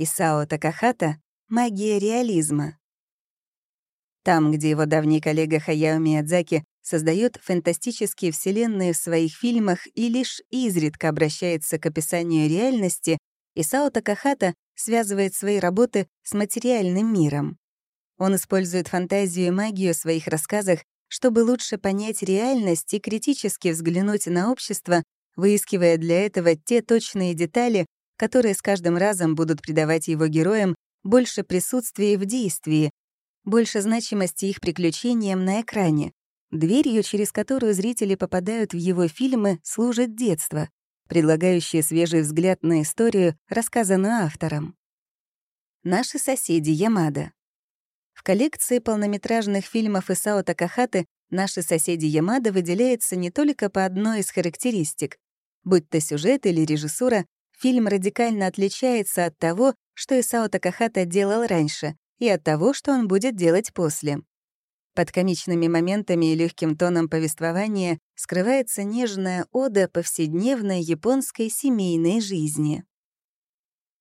Исао Такахата «Магия реализма». Там, где его давний коллега Хаяо Миядзаки создает фантастические вселенные в своих фильмах и лишь изредка обращается к описанию реальности, Исао Такахата связывает свои работы с материальным миром. Он использует фантазию и магию в своих рассказах, чтобы лучше понять реальность и критически взглянуть на общество, выискивая для этого те точные детали, которые с каждым разом будут придавать его героям больше присутствия в действии, больше значимости их приключениям на экране. Дверью, через которую зрители попадают в его фильмы, служит детство, предлагающее свежий взгляд на историю, рассказанную автором. Наши соседи Ямада. В коллекции полнометражных фильмов Исао Такахаты «Наши соседи Ямада» выделяется не только по одной из характеристик. Будь то сюжет или режиссура, фильм радикально отличается от того, что Исао Такахата делал раньше, и от того, что он будет делать после. Под комичными моментами и легким тоном повествования скрывается нежная ода повседневной японской семейной жизни.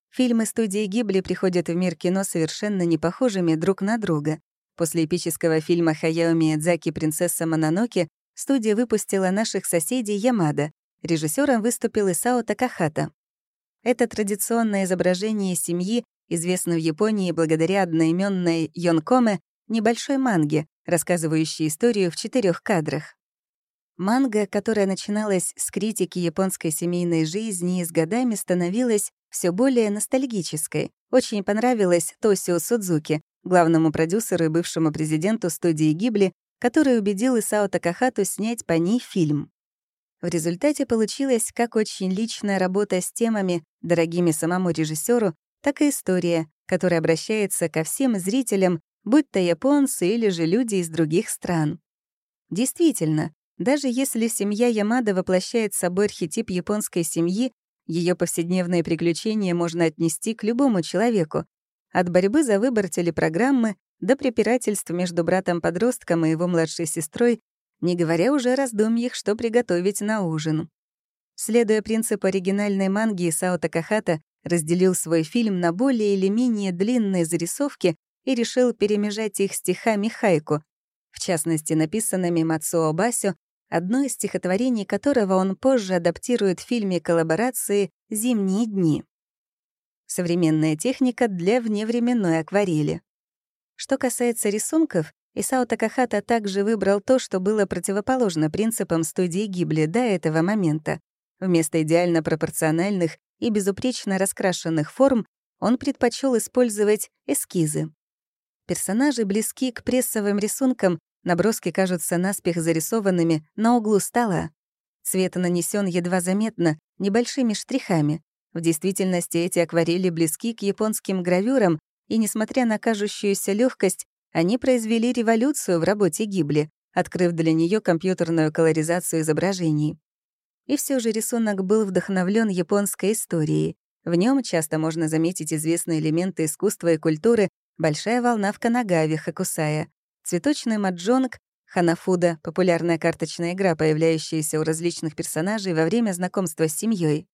Фильмы студии Гибли приходят в мир кино совершенно не похожими друг на друга. После эпического фильма Хаяо Миядзаки «Принцесса Мононоке» студия выпустила наших соседей Ямада. Режиссером выступил Исао Такахата. Это традиционное изображение семьи, известно в Японии благодаря одноименной Йонкоме, небольшой манге, рассказывающей историю в четырех кадрах. Манга, которая начиналась с критики японской семейной жизни и с годами становилась все более ностальгической. Очень понравилась Тосио Судзуки, главному продюсеру и бывшему президенту студии Гибли, который убедил Исао Такахату снять по ней фильм. В результате получилась как очень личная работа с темами, дорогими самому режиссеру, так и история, которая обращается ко всем зрителям, будь то японцы или же люди из других стран. Действительно, даже если семья Ямада воплощает собой архетип японской семьи, ее повседневные приключения можно отнести к любому человеку, от борьбы за выбор телепрограммы до препирательств между братом-подростком и его младшей сестрой, не говоря уже о раздумьях, что приготовить на ужин. Следуя принципу оригинальной манги, Сао Такахата разделил свой фильм на более или менее длинные зарисовки и решил перемежать их стихами хайку, в частности, написанными Мацуо Басю одно из стихотворений которого он позже адаптирует в фильме коллаборации «Зимние дни». Современная техника для вневременной акварели. Что касается рисунков, Исао Такахата также выбрал то, что было противоположно принципам студии Гибли до этого момента. Вместо идеально пропорциональных и безупречно раскрашенных форм он предпочел использовать эскизы. Персонажи близки к прессовым рисункам Наброски кажутся наспех зарисованными на углу стола. Цвет нанесен едва заметно, небольшими штрихами. В действительности эти акварели близки к японским гравюрам, и, несмотря на кажущуюся легкость, они произвели революцию в работе Гибли, открыв для нее компьютерную колоризацию изображений. И все же рисунок был вдохновлен японской историей. В нем часто можно заметить известные элементы искусства и культуры «Большая волна в Канагаве» Хакусая, Цветочный маджонг Ханафуда — популярная карточная игра, появляющаяся у различных персонажей во время знакомства с семьей.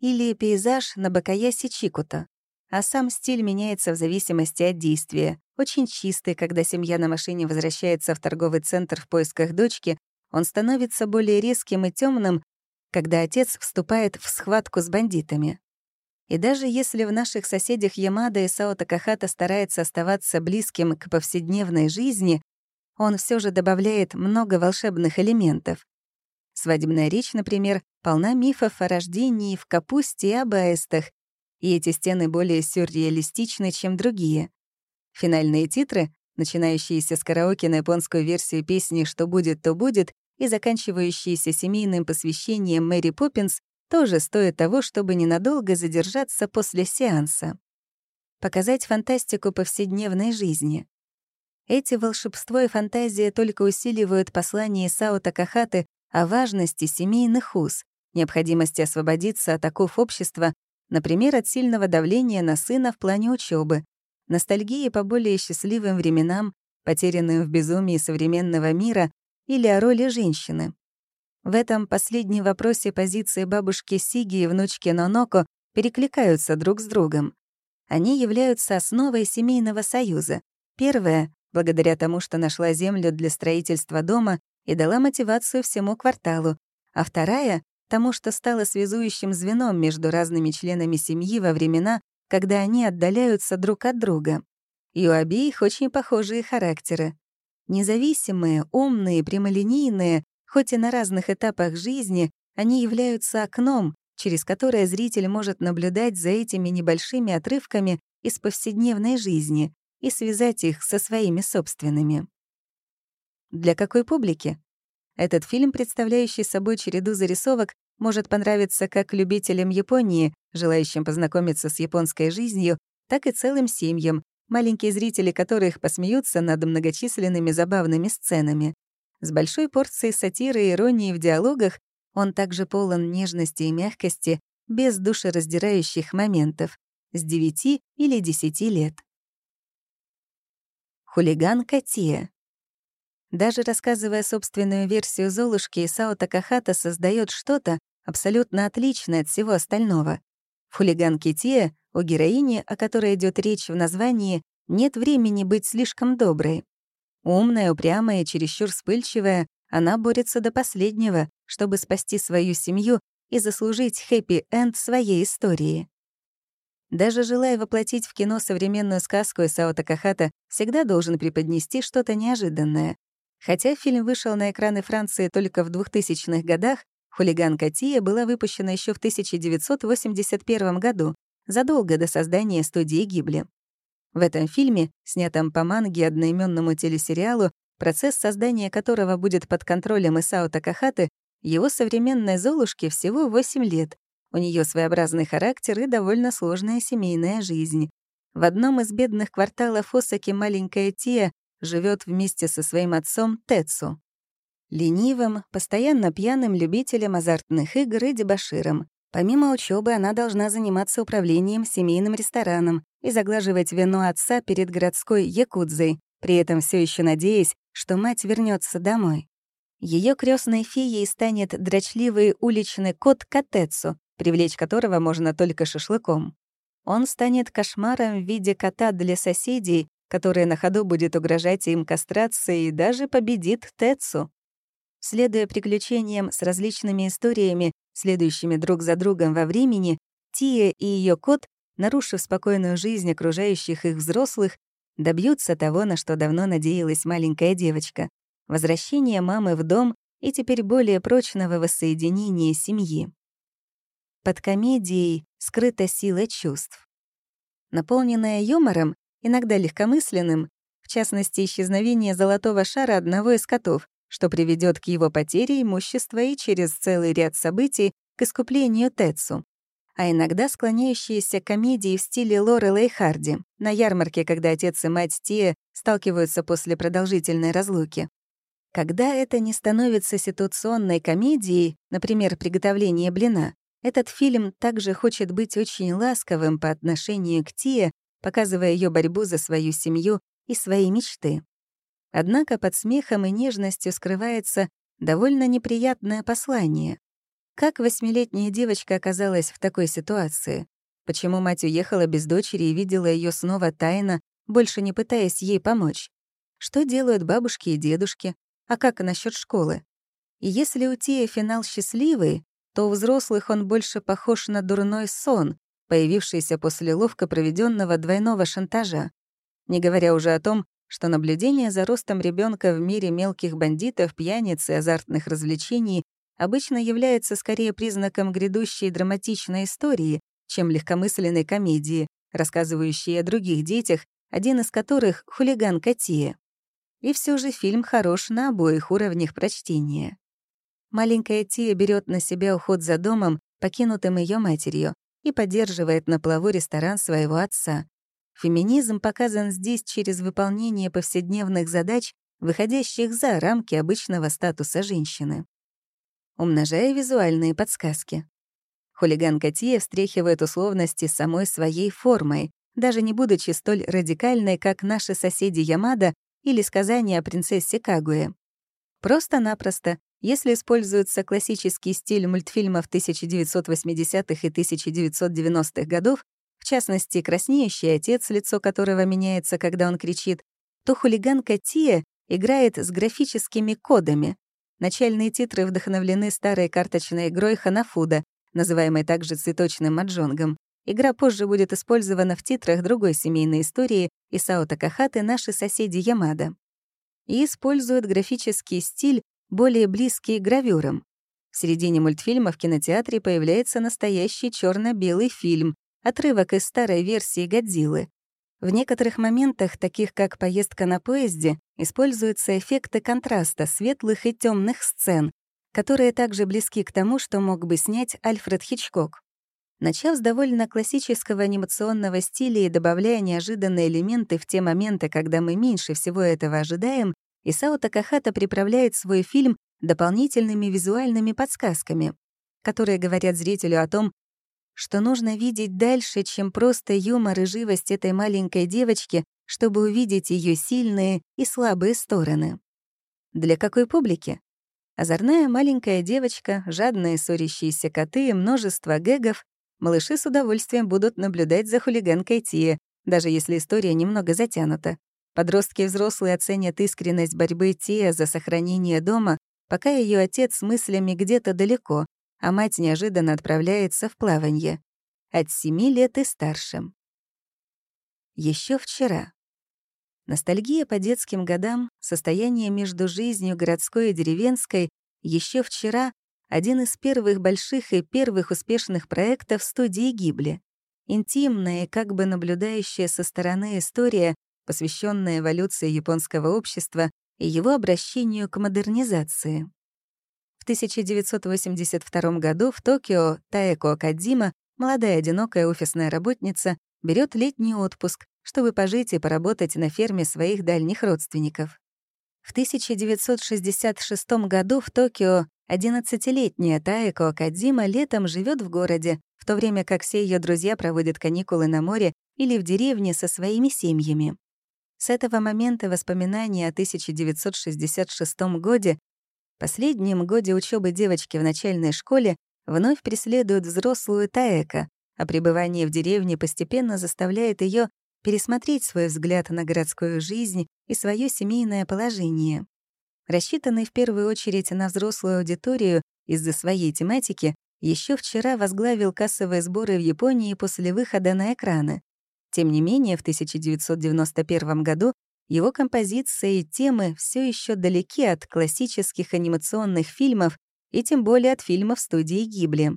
Или пейзаж на Бакаясе Чикута. А сам стиль меняется в зависимости от действия. Очень чистый, когда семья на машине возвращается в торговый центр в поисках дочки, он становится более резким и темным, когда отец вступает в схватку с бандитами. И даже если в наших соседях Ямада и Сао Такахата старается оставаться близким к повседневной жизни, он все же добавляет много волшебных элементов. Свадебная речь, например, полна мифов о рождении в капусте и абаэстах, и эти стены более сюрреалистичны, чем другие. Финальные титры, начинающиеся с караоке на японскую версию песни «Что будет, то будет» и заканчивающиеся семейным посвящением Мэри Поппинс, тоже стоит того, чтобы ненадолго задержаться после сеанса. Показать фантастику повседневной жизни. Эти волшебство и фантазия только усиливают послание Сао Такахаты о важности семейных уз, необходимости освободиться от оков общества, например, от сильного давления на сына в плане учебы, ностальгии по более счастливым временам, потерянным в безумии современного мира или о роли женщины. В этом последнем вопросе позиции бабушки Сиги и внучки Ноноко перекликаются друг с другом. Они являются основой семейного союза. Первая — благодаря тому, что нашла землю для строительства дома и дала мотивацию всему кварталу, а вторая — тому, что стала связующим звеном между разными членами семьи во времена, когда они отдаляются друг от друга. И у обеих очень похожие характеры. Независимые, умные, прямолинейные, хоть и на разных этапах жизни, они являются окном, через которое зритель может наблюдать за этими небольшими отрывками из повседневной жизни и связать их со своими собственными. Для какой публики? Этот фильм, представляющий собой череду зарисовок, может понравиться как любителям Японии, желающим познакомиться с японской жизнью, так и целым семьям, маленькие зрители которых посмеются над многочисленными забавными сценами. С большой порцией сатиры и иронии в диалогах он также полон нежности и мягкости, без душераздирающих моментов, с 9 или 10 лет. Хулиган Катия. Даже рассказывая собственную версию Золушки, Исао Такахата создает что-то абсолютно отличное от всего остального. В «Хулиган Кития» у героини, о которой идет речь в названии, нет времени быть слишком доброй. Умная, упрямая чересчур вспыльчивая, она борется до последнего, чтобы спасти свою семью и заслужить хэппи-энд своей истории. Даже желая воплотить в кино современную сказку Исао Такахата, всегда должен преподнести что-то неожиданное. Хотя фильм вышел на экраны Франции только в 2000-х годах, «Хулиган Катия» была выпущена еще в 1981 году, задолго до создания студии Гибли. В этом фильме, снятом по манге одноименному телесериалу, процесс создания которого будет под контролем Исао Такахаты, его современной Золушке всего 8 лет. У нее своеобразный характер и довольно сложная семейная жизнь. В одном из бедных кварталов Осаки маленькая Тия живет вместе со своим отцом Тецу. Ленивым, постоянно пьяным любителем азартных игр и дебоширом. Помимо учебы она должна заниматься управлением семейным рестораном и заглаживать вину отца перед городской якудзой, при этом все еще надеясь, что мать вернется домой. Ее крестной феей станет дрочливый уличный кот Катецу, привлечь которого можно только шашлыком. Он станет кошмаром в виде кота для соседей, который на ходу будет угрожать им кастрацией и даже победит Тецу. Следуя приключениям с различными историями, следующими друг за другом во времени, Тия и ее кот, нарушив спокойную жизнь окружающих их взрослых, добьются того, на что давно надеялась маленькая девочка — возвращения мамы в дом и теперь более прочного воссоединения семьи. Под комедией скрыта сила чувств. Наполненная юмором, иногда легкомысленным, в частности, исчезновение золотого шара одного из котов, что приведет к его потере имущества и через целый ряд событий к искуплению Тетсу а иногда склоняющиеся к комедии в стиле Лоры Лейхарди на ярмарке, когда отец и мать Тия сталкиваются после продолжительной разлуки. Когда это не становится ситуационной комедией, например, приготовление блина, этот фильм также хочет быть очень ласковым по отношению к Тие, показывая ее борьбу за свою семью и свои мечты. Однако под смехом и нежностью скрывается довольно неприятное послание. Как восьмилетняя девочка оказалась в такой ситуации? Почему мать уехала без дочери и видела ее снова тайно, больше не пытаясь ей помочь? Что делают бабушки и дедушки? А как насчет школы? И если у Тия финал счастливый, то у взрослых он больше похож на дурной сон, появившийся после ловко проведенного двойного шантажа. Не говоря уже о том, что наблюдение за ростом ребенка в мире мелких бандитов, пьяниц и азартных развлечений обычно является скорее признаком грядущей драматичной истории, чем легкомысленной комедии, рассказывающей о других детях, один из которых — хулиган Катия. И все же фильм хорош на обоих уровнях прочтения. Маленькая Тия берет на себя уход за домом, покинутым ее матерью, и поддерживает на плаву ресторан своего отца. Феминизм показан здесь через выполнение повседневных задач, выходящих за рамки обычного статуса женщины умножая визуальные подсказки. Хулиган Катия встряхивает условности самой своей формой, даже не будучи столь радикальной, как наши соседи Ямада или сказания о принцессе Кагуе. Просто-напросто, если используется классический стиль мультфильмов 1980-х и 1990-х годов, в частности, краснеющий отец, лицо которого меняется, когда он кричит, то хулиганка Тия играет с графическими кодами. Начальные титры вдохновлены старой карточной игрой Ханафуда, называемой также цветочным маджонгом. Игра позже будет использована в титрах другой семейной истории Исао Такахаты «Наши соседи Ямада». И использует графический стиль, более близкий к гравюрам. В середине мультфильма в кинотеатре появляется настоящий черно белый фильм, отрывок из старой версии «Годзиллы». В некоторых моментах, таких как поездка на поезде, используются эффекты контраста светлых и темных сцен, которые также близки к тому, что мог бы снять Альфред Хичкок. Начав с довольно классического анимационного стиля и добавляя неожиданные элементы в те моменты, когда мы меньше всего этого ожидаем, Исао Такахата приправляет свой фильм дополнительными визуальными подсказками, которые говорят зрителю о том, что нужно видеть дальше, чем просто юмор и живость этой маленькой девочки, чтобы увидеть ее сильные и слабые стороны. Для какой публики? Озорная маленькая девочка, жадные ссорящиеся коты и множество гэгов Малыши с удовольствием будут наблюдать за хулиганкой Тия, даже если история немного затянута. Подростки и взрослые оценят искренность борьбы Тия за сохранение дома, пока ее отец с мыслями где-то далеко, а мать неожиданно отправляется в плавание. От семи лет и старше. Еще вчера. Ностальгия по детским годам, состояние между жизнью городской и деревенской, еще вчера один из первых больших и первых успешных проектов студии Гибли. Интимная и как бы наблюдающая со стороны история, посвященная эволюции японского общества и его обращению к модернизации. В 1982 году в Токио Таэко Кадзима, молодая одинокая офисная работница, берет летний отпуск, чтобы пожить и поработать на ферме своих дальних родственников. В 1966 году в Токио 11-летняя Таэко Кадзима летом живет в городе, в то время как все ее друзья проводят каникулы на море или в деревне со своими семьями. С этого момента воспоминания о 1966 годе, последнем годе учебы девочки в начальной школе, вновь преследуют взрослую Таэко, а пребывание в деревне постепенно заставляет ее пересмотреть свой взгляд на городскую жизнь и свое семейное положение. Рассчитанный в первую очередь на взрослую аудиторию из-за своей тематики, еще вчера возглавил кассовые сборы в Японии после выхода на экраны. Тем не менее, в 1991 году его композиции и темы все еще далеки от классических анимационных фильмов и тем более от фильмов студии Гибли.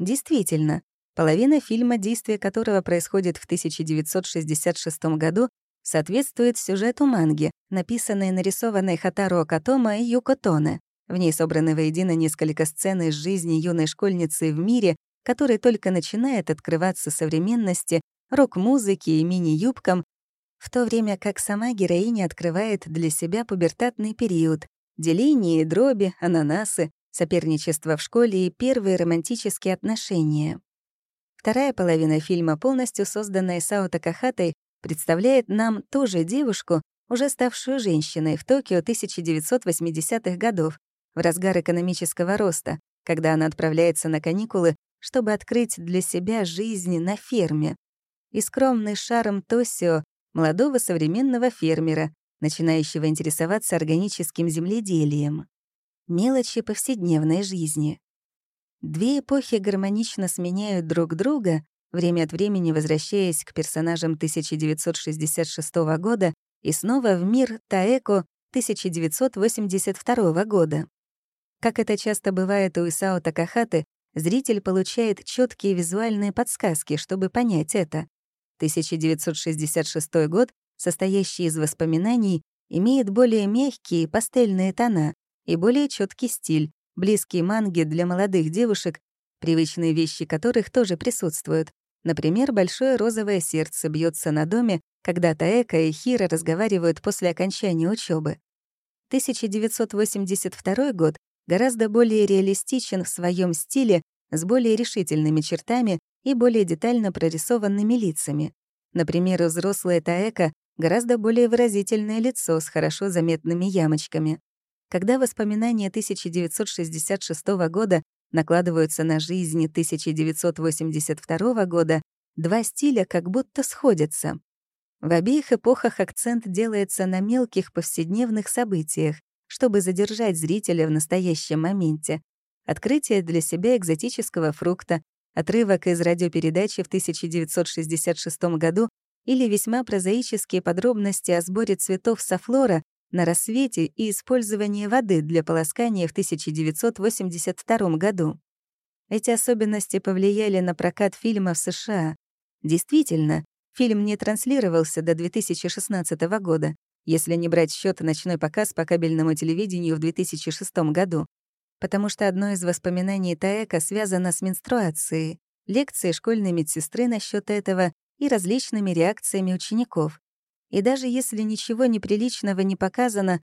Действительно, половина фильма, действие которого происходит в 1966 году, соответствует сюжету манги, написанной и нарисованной Хатаро Катома и Юко Тоне. В ней собраны воедино несколько сцен из жизни юной школьницы в мире, который только начинает открываться современности, рок-музыке и мини-юбкам, в то время как сама героиня открывает для себя пубертатный период, деление, дроби, ананасы, соперничество в школе и первые романтические отношения. Вторая половина фильма, полностью созданная Сао Такахатой, представляет нам ту же девушку, уже ставшую женщиной в Токио 1980-х годов, в разгар экономического роста, когда она отправляется на каникулы, чтобы открыть для себя жизнь на ферме. И скромный шарм Тосио, молодого современного фермера, начинающего интересоваться органическим земледелием. Мелочи повседневной жизни. Две эпохи гармонично сменяют друг друга, время от времени возвращаясь к персонажам 1966 года и снова в мир Таэко 1982 года. Как это часто бывает у Исао Такахаты, зритель получает четкие визуальные подсказки, чтобы понять это. 1966 год, состоящий из воспоминаний, имеет более мягкие пастельные тона и более четкий стиль, близкий манге для молодых девушек, привычные вещи которых тоже присутствуют. Например, большое розовое сердце бьется на доме, когда Таэка и Хира разговаривают после окончания учебы. 1982 год гораздо более реалистичен в своем стиле, с более решительными чертами и более детально прорисованными лицами. Например, у взрослой Таэка гораздо более выразительное лицо с хорошо заметными ямочками. Когда воспоминания 1966 года накладываются на жизнь 1982 года, два стиля как будто сходятся. В обеих эпохах акцент делается на мелких повседневных событиях, чтобы задержать зрителя в настоящем моменте. Открытие для себя экзотического фрукта, отрывок из радиопередачи в 1966 году или весьма прозаические подробности о сборе цветов софлора на рассвете и использовании воды для полоскания в 1982 году. Эти особенности повлияли на прокат фильма в США. Действительно, фильм не транслировался до 2016 года, если не брать счет ночной показ по кабельному телевидению в 2006 году, потому что одно из воспоминаний Таэка связано с менструацией, лекцией школьной медсестры насчет этого и различными реакциями учеников. И даже если ничего неприличного не показано,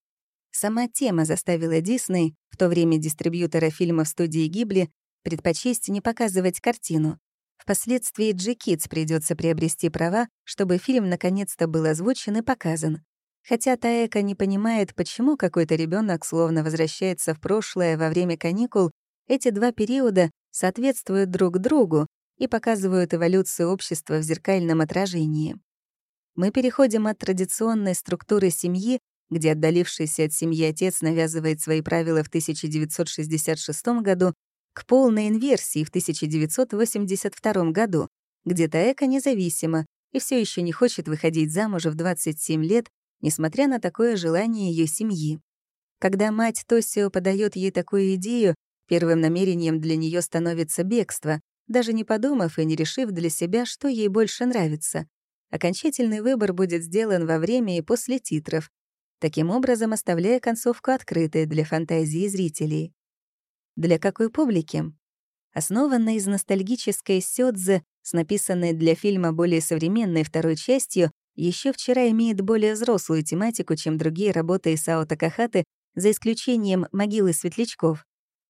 сама тема заставила Дисней, в то время дистрибьютора фильма в студии Гибли, предпочесть не показывать картину. Впоследствии Джи Китс придется приобрести права, чтобы фильм наконец-то был озвучен и показан. Хотя Таэка не понимает, почему какой-то ребенок словно возвращается в прошлое во время каникул, эти два периода соответствуют друг другу и показывают эволюцию общества в зеркальном отражении. Мы переходим от традиционной структуры семьи, где отдалившийся от семьи отец навязывает свои правила в 1966 году, к полной инверсии в 1982 году, где Таэка независима и все еще не хочет выходить замуж в 27 лет, несмотря на такое желание ее семьи. Когда мать Тосио подает ей такую идею, первым намерением для нее становится бегство, даже не подумав и не решив для себя, что ей больше нравится. Окончательный выбор будет сделан во время и после титров, таким образом оставляя концовку открытой для фантазии зрителей. Для какой публики? Основанная из ностальгической сёдзе с написанной для фильма более современной второй частью, еще вчера имеет более взрослую тематику, чем другие работы Исао Такахаты, за исключением «Могилы светлячков».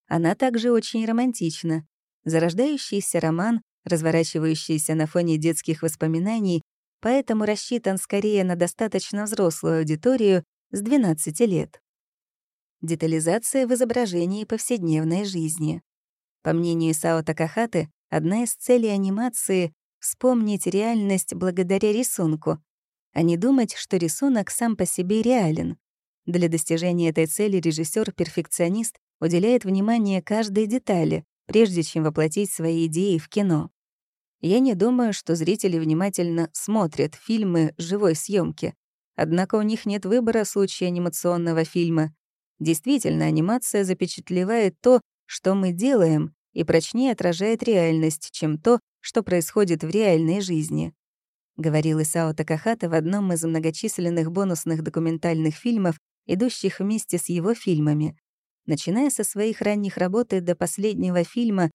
Она также очень романтична. Зарождающийся роман, разворачивающийся на фоне детских воспоминаний, поэтому рассчитан скорее на достаточно взрослую аудиторию с 12 лет. Детализация в изображении повседневной жизни. По мнению Сао Такахаты, одна из целей анимации — вспомнить реальность благодаря рисунку, а не думать, что рисунок сам по себе реален. Для достижения этой цели режиссер перфекционист уделяет внимание каждой детали, прежде чем воплотить свои идеи в кино. Я не думаю, что зрители внимательно смотрят фильмы живой съемки. Однако у них нет выбора в случае анимационного фильма. Действительно, анимация запечатлевает то, что мы делаем, и прочнее отражает реальность, чем то, что происходит в реальной жизни. Говорил Исао Такахата в одном из многочисленных бонусных документальных фильмов, идущих вместе с его фильмами. Начиная со своих ранних работ и до последнего фильма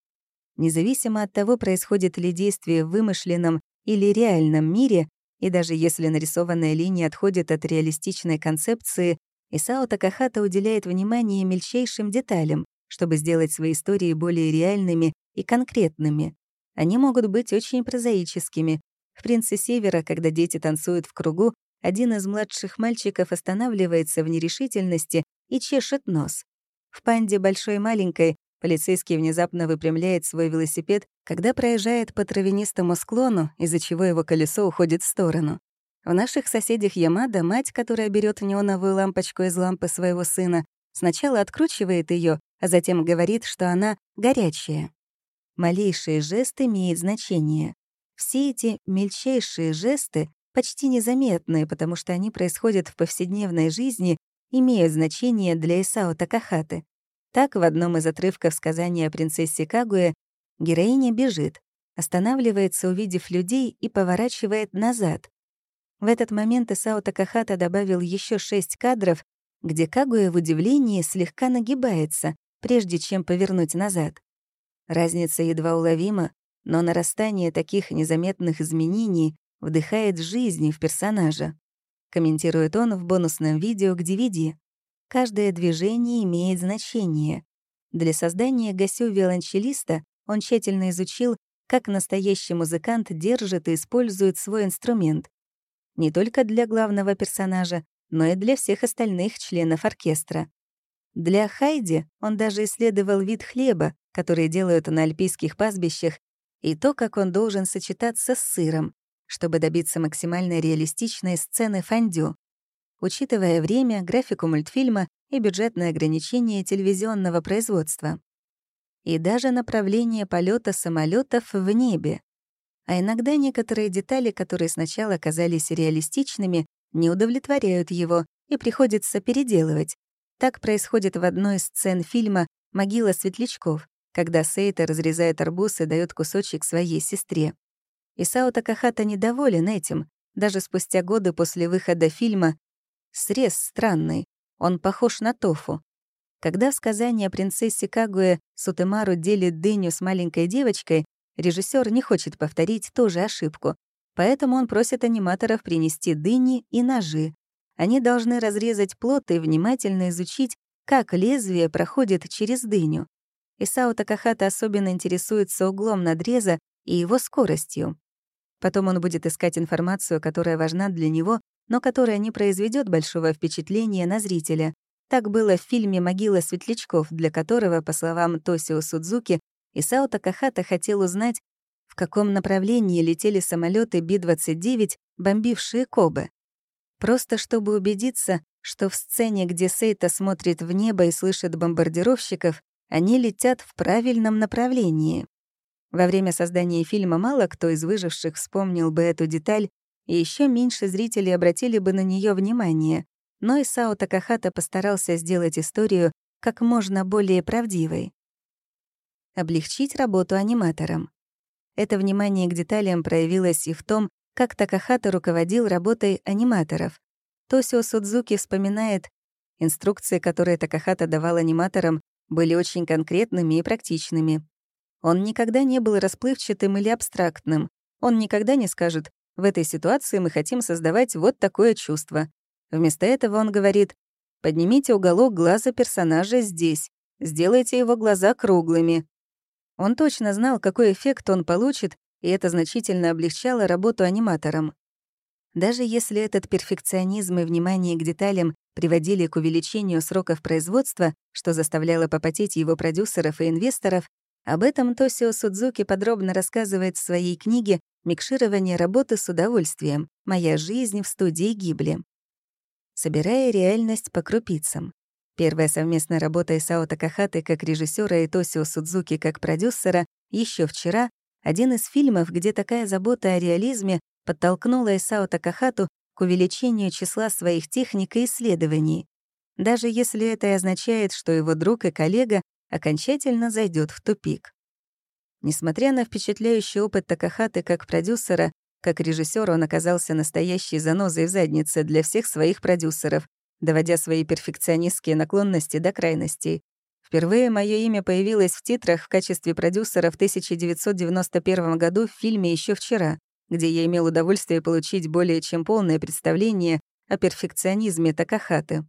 Независимо от того, происходит ли действие в вымышленном или реальном мире, и даже если нарисованная линия отходит от реалистичной концепции, Исао Такахата уделяет внимание мельчайшим деталям, чтобы сделать свои истории более реальными и конкретными. Они могут быть очень прозаическими. В «Принце Севера», когда дети танцуют в кругу, один из младших мальчиков останавливается в нерешительности и чешет нос. В «Панде большой и маленькой» Полицейский внезапно выпрямляет свой велосипед, когда проезжает по травянистому склону, из-за чего его колесо уходит в сторону. В наших соседях Ямада мать, которая берет неоновую лампочку из лампы своего сына, сначала откручивает ее, а затем говорит, что она горячая. Малейший жест имеет значение. Все эти мельчайшие жесты, почти незаметные, потому что они происходят в повседневной жизни, имеют значение для Исао Такахаты. Так, в одном из отрывков сказания о принцессе Кагуэ героиня бежит, останавливается, увидев людей, и поворачивает назад. В этот момент Исао Такахата добавил еще шесть кадров, где Кагуэ в удивлении слегка нагибается, прежде чем повернуть назад. Разница едва уловима, но нарастание таких незаметных изменений вдыхает жизнь в персонажа. Комментирует он в бонусном видео к DVD. Каждое движение имеет значение. Для создания гасю-виолончелиста он тщательно изучил, как настоящий музыкант держит и использует свой инструмент. Не только для главного персонажа, но и для всех остальных членов оркестра. Для Хайди он даже исследовал вид хлеба, который делают на альпийских пастбищах, и то, как он должен сочетаться с сыром, чтобы добиться максимально реалистичной сцены фондю, учитывая время, графику мультфильма и бюджетные ограничения телевизионного производства. И даже направление полета самолетов в небе. А иногда некоторые детали, которые сначала казались реалистичными, не удовлетворяют его и приходится переделывать. Так происходит в одной из сцен фильма «Могила светлячков», когда Сейта разрезает арбуз и дает кусочек своей сестре. Исао Такахата недоволен этим. Даже спустя годы после выхода фильма Срез странный, он похож на тофу. Когда в сказании о принцессе Кагуэ Сутемару делит дыню с маленькой девочкой, режиссер не хочет повторить ту же ошибку, поэтому он просит аниматоров принести дыни и ножи. Они должны разрезать плод и внимательно изучить, как лезвие проходит через дыню. Исао Такахата особенно интересуется углом надреза и его скоростью. Потом он будет искать информацию, которая важна для него, но которая не произведет большого впечатления на зрителя. Так было в фильме «Могила светлячков», для которого, по словам Тосио Судзуки, Исао Такахата хотел узнать, в каком направлении летели самолеты Би-29, бомбившие Кобе. Просто чтобы убедиться, что в сцене, где Сейта смотрит в небо и слышит бомбардировщиков, они летят в правильном направлении. Во время создания фильма мало кто из выживших вспомнил бы эту деталь, и еще меньше зрителей обратили бы на нее внимание, но Исао Такахата постарался сделать историю как можно более правдивой. Облегчить работу аниматорам. Это внимание к деталям проявилось и в том, как Такахата руководил работой аниматоров. Тосио Судзуки вспоминает, инструкции, которые Такахата давал аниматорам, были очень конкретными и практичными. Он никогда не был расплывчатым или абстрактным. Он никогда не скажет «в этой ситуации мы хотим создавать вот такое чувство». Вместо этого он говорит «поднимите уголок глаза персонажа здесь, сделайте его глаза круглыми». Он точно знал, какой эффект он получит, и это значительно облегчало работу аниматорам. Даже если этот перфекционизм и внимание к деталям приводили к увеличению сроков производства, что заставляло попотеть его продюсеров и инвесторов, об этом Тосио Судзуки подробно рассказывает в своей книге «Микширование работы с удовольствием. Моя жизнь в студии Гибли». Собирая реальность по крупицам. Первая совместная работа Исао Такахаты как режиссера и Тосио Судзуки как продюсера еще вчера — один из фильмов, где такая забота о реализме подтолкнула Исао Такахату к увеличению числа своих техник и исследований, даже если это и означает, что его друг и коллега окончательно зайдет в тупик. Несмотря на впечатляющий опыт Такахаты как продюсера, как режиссер он оказался настоящей занозой в заднице для всех своих продюсеров, доводя свои перфекционистские наклонности до крайностей. Впервые мое имя появилось в титрах в качестве продюсера в 1991 году в фильме еще вчера», где я имел удовольствие получить более чем полное представление о перфекционизме Такахаты.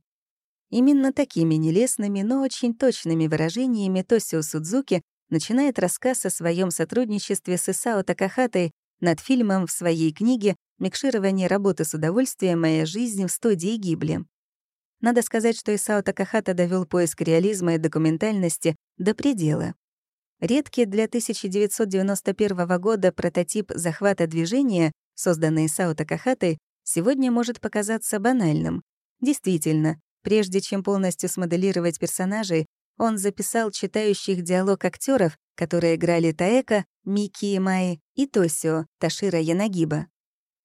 Именно такими нелестными, но очень точными выражениями Тосио Судзуки начинает рассказ о своем сотрудничестве с Исао Такахатой над фильмом в своей книге «Микширование работы с удовольствием. Моя жизнь в студии Гибли». Надо сказать, что Исао Такахата довел поиск реализма и документальности до предела. Редкий для 1991 года прототип захвата движения, созданный Исао Такахатой, сегодня может показаться банальным. Действительно, Прежде чем полностью смоделировать персонажей, он записал читающих диалог актеров, которые играли Таэка, Мики и Майи и Тосио, Ташира Янагиба.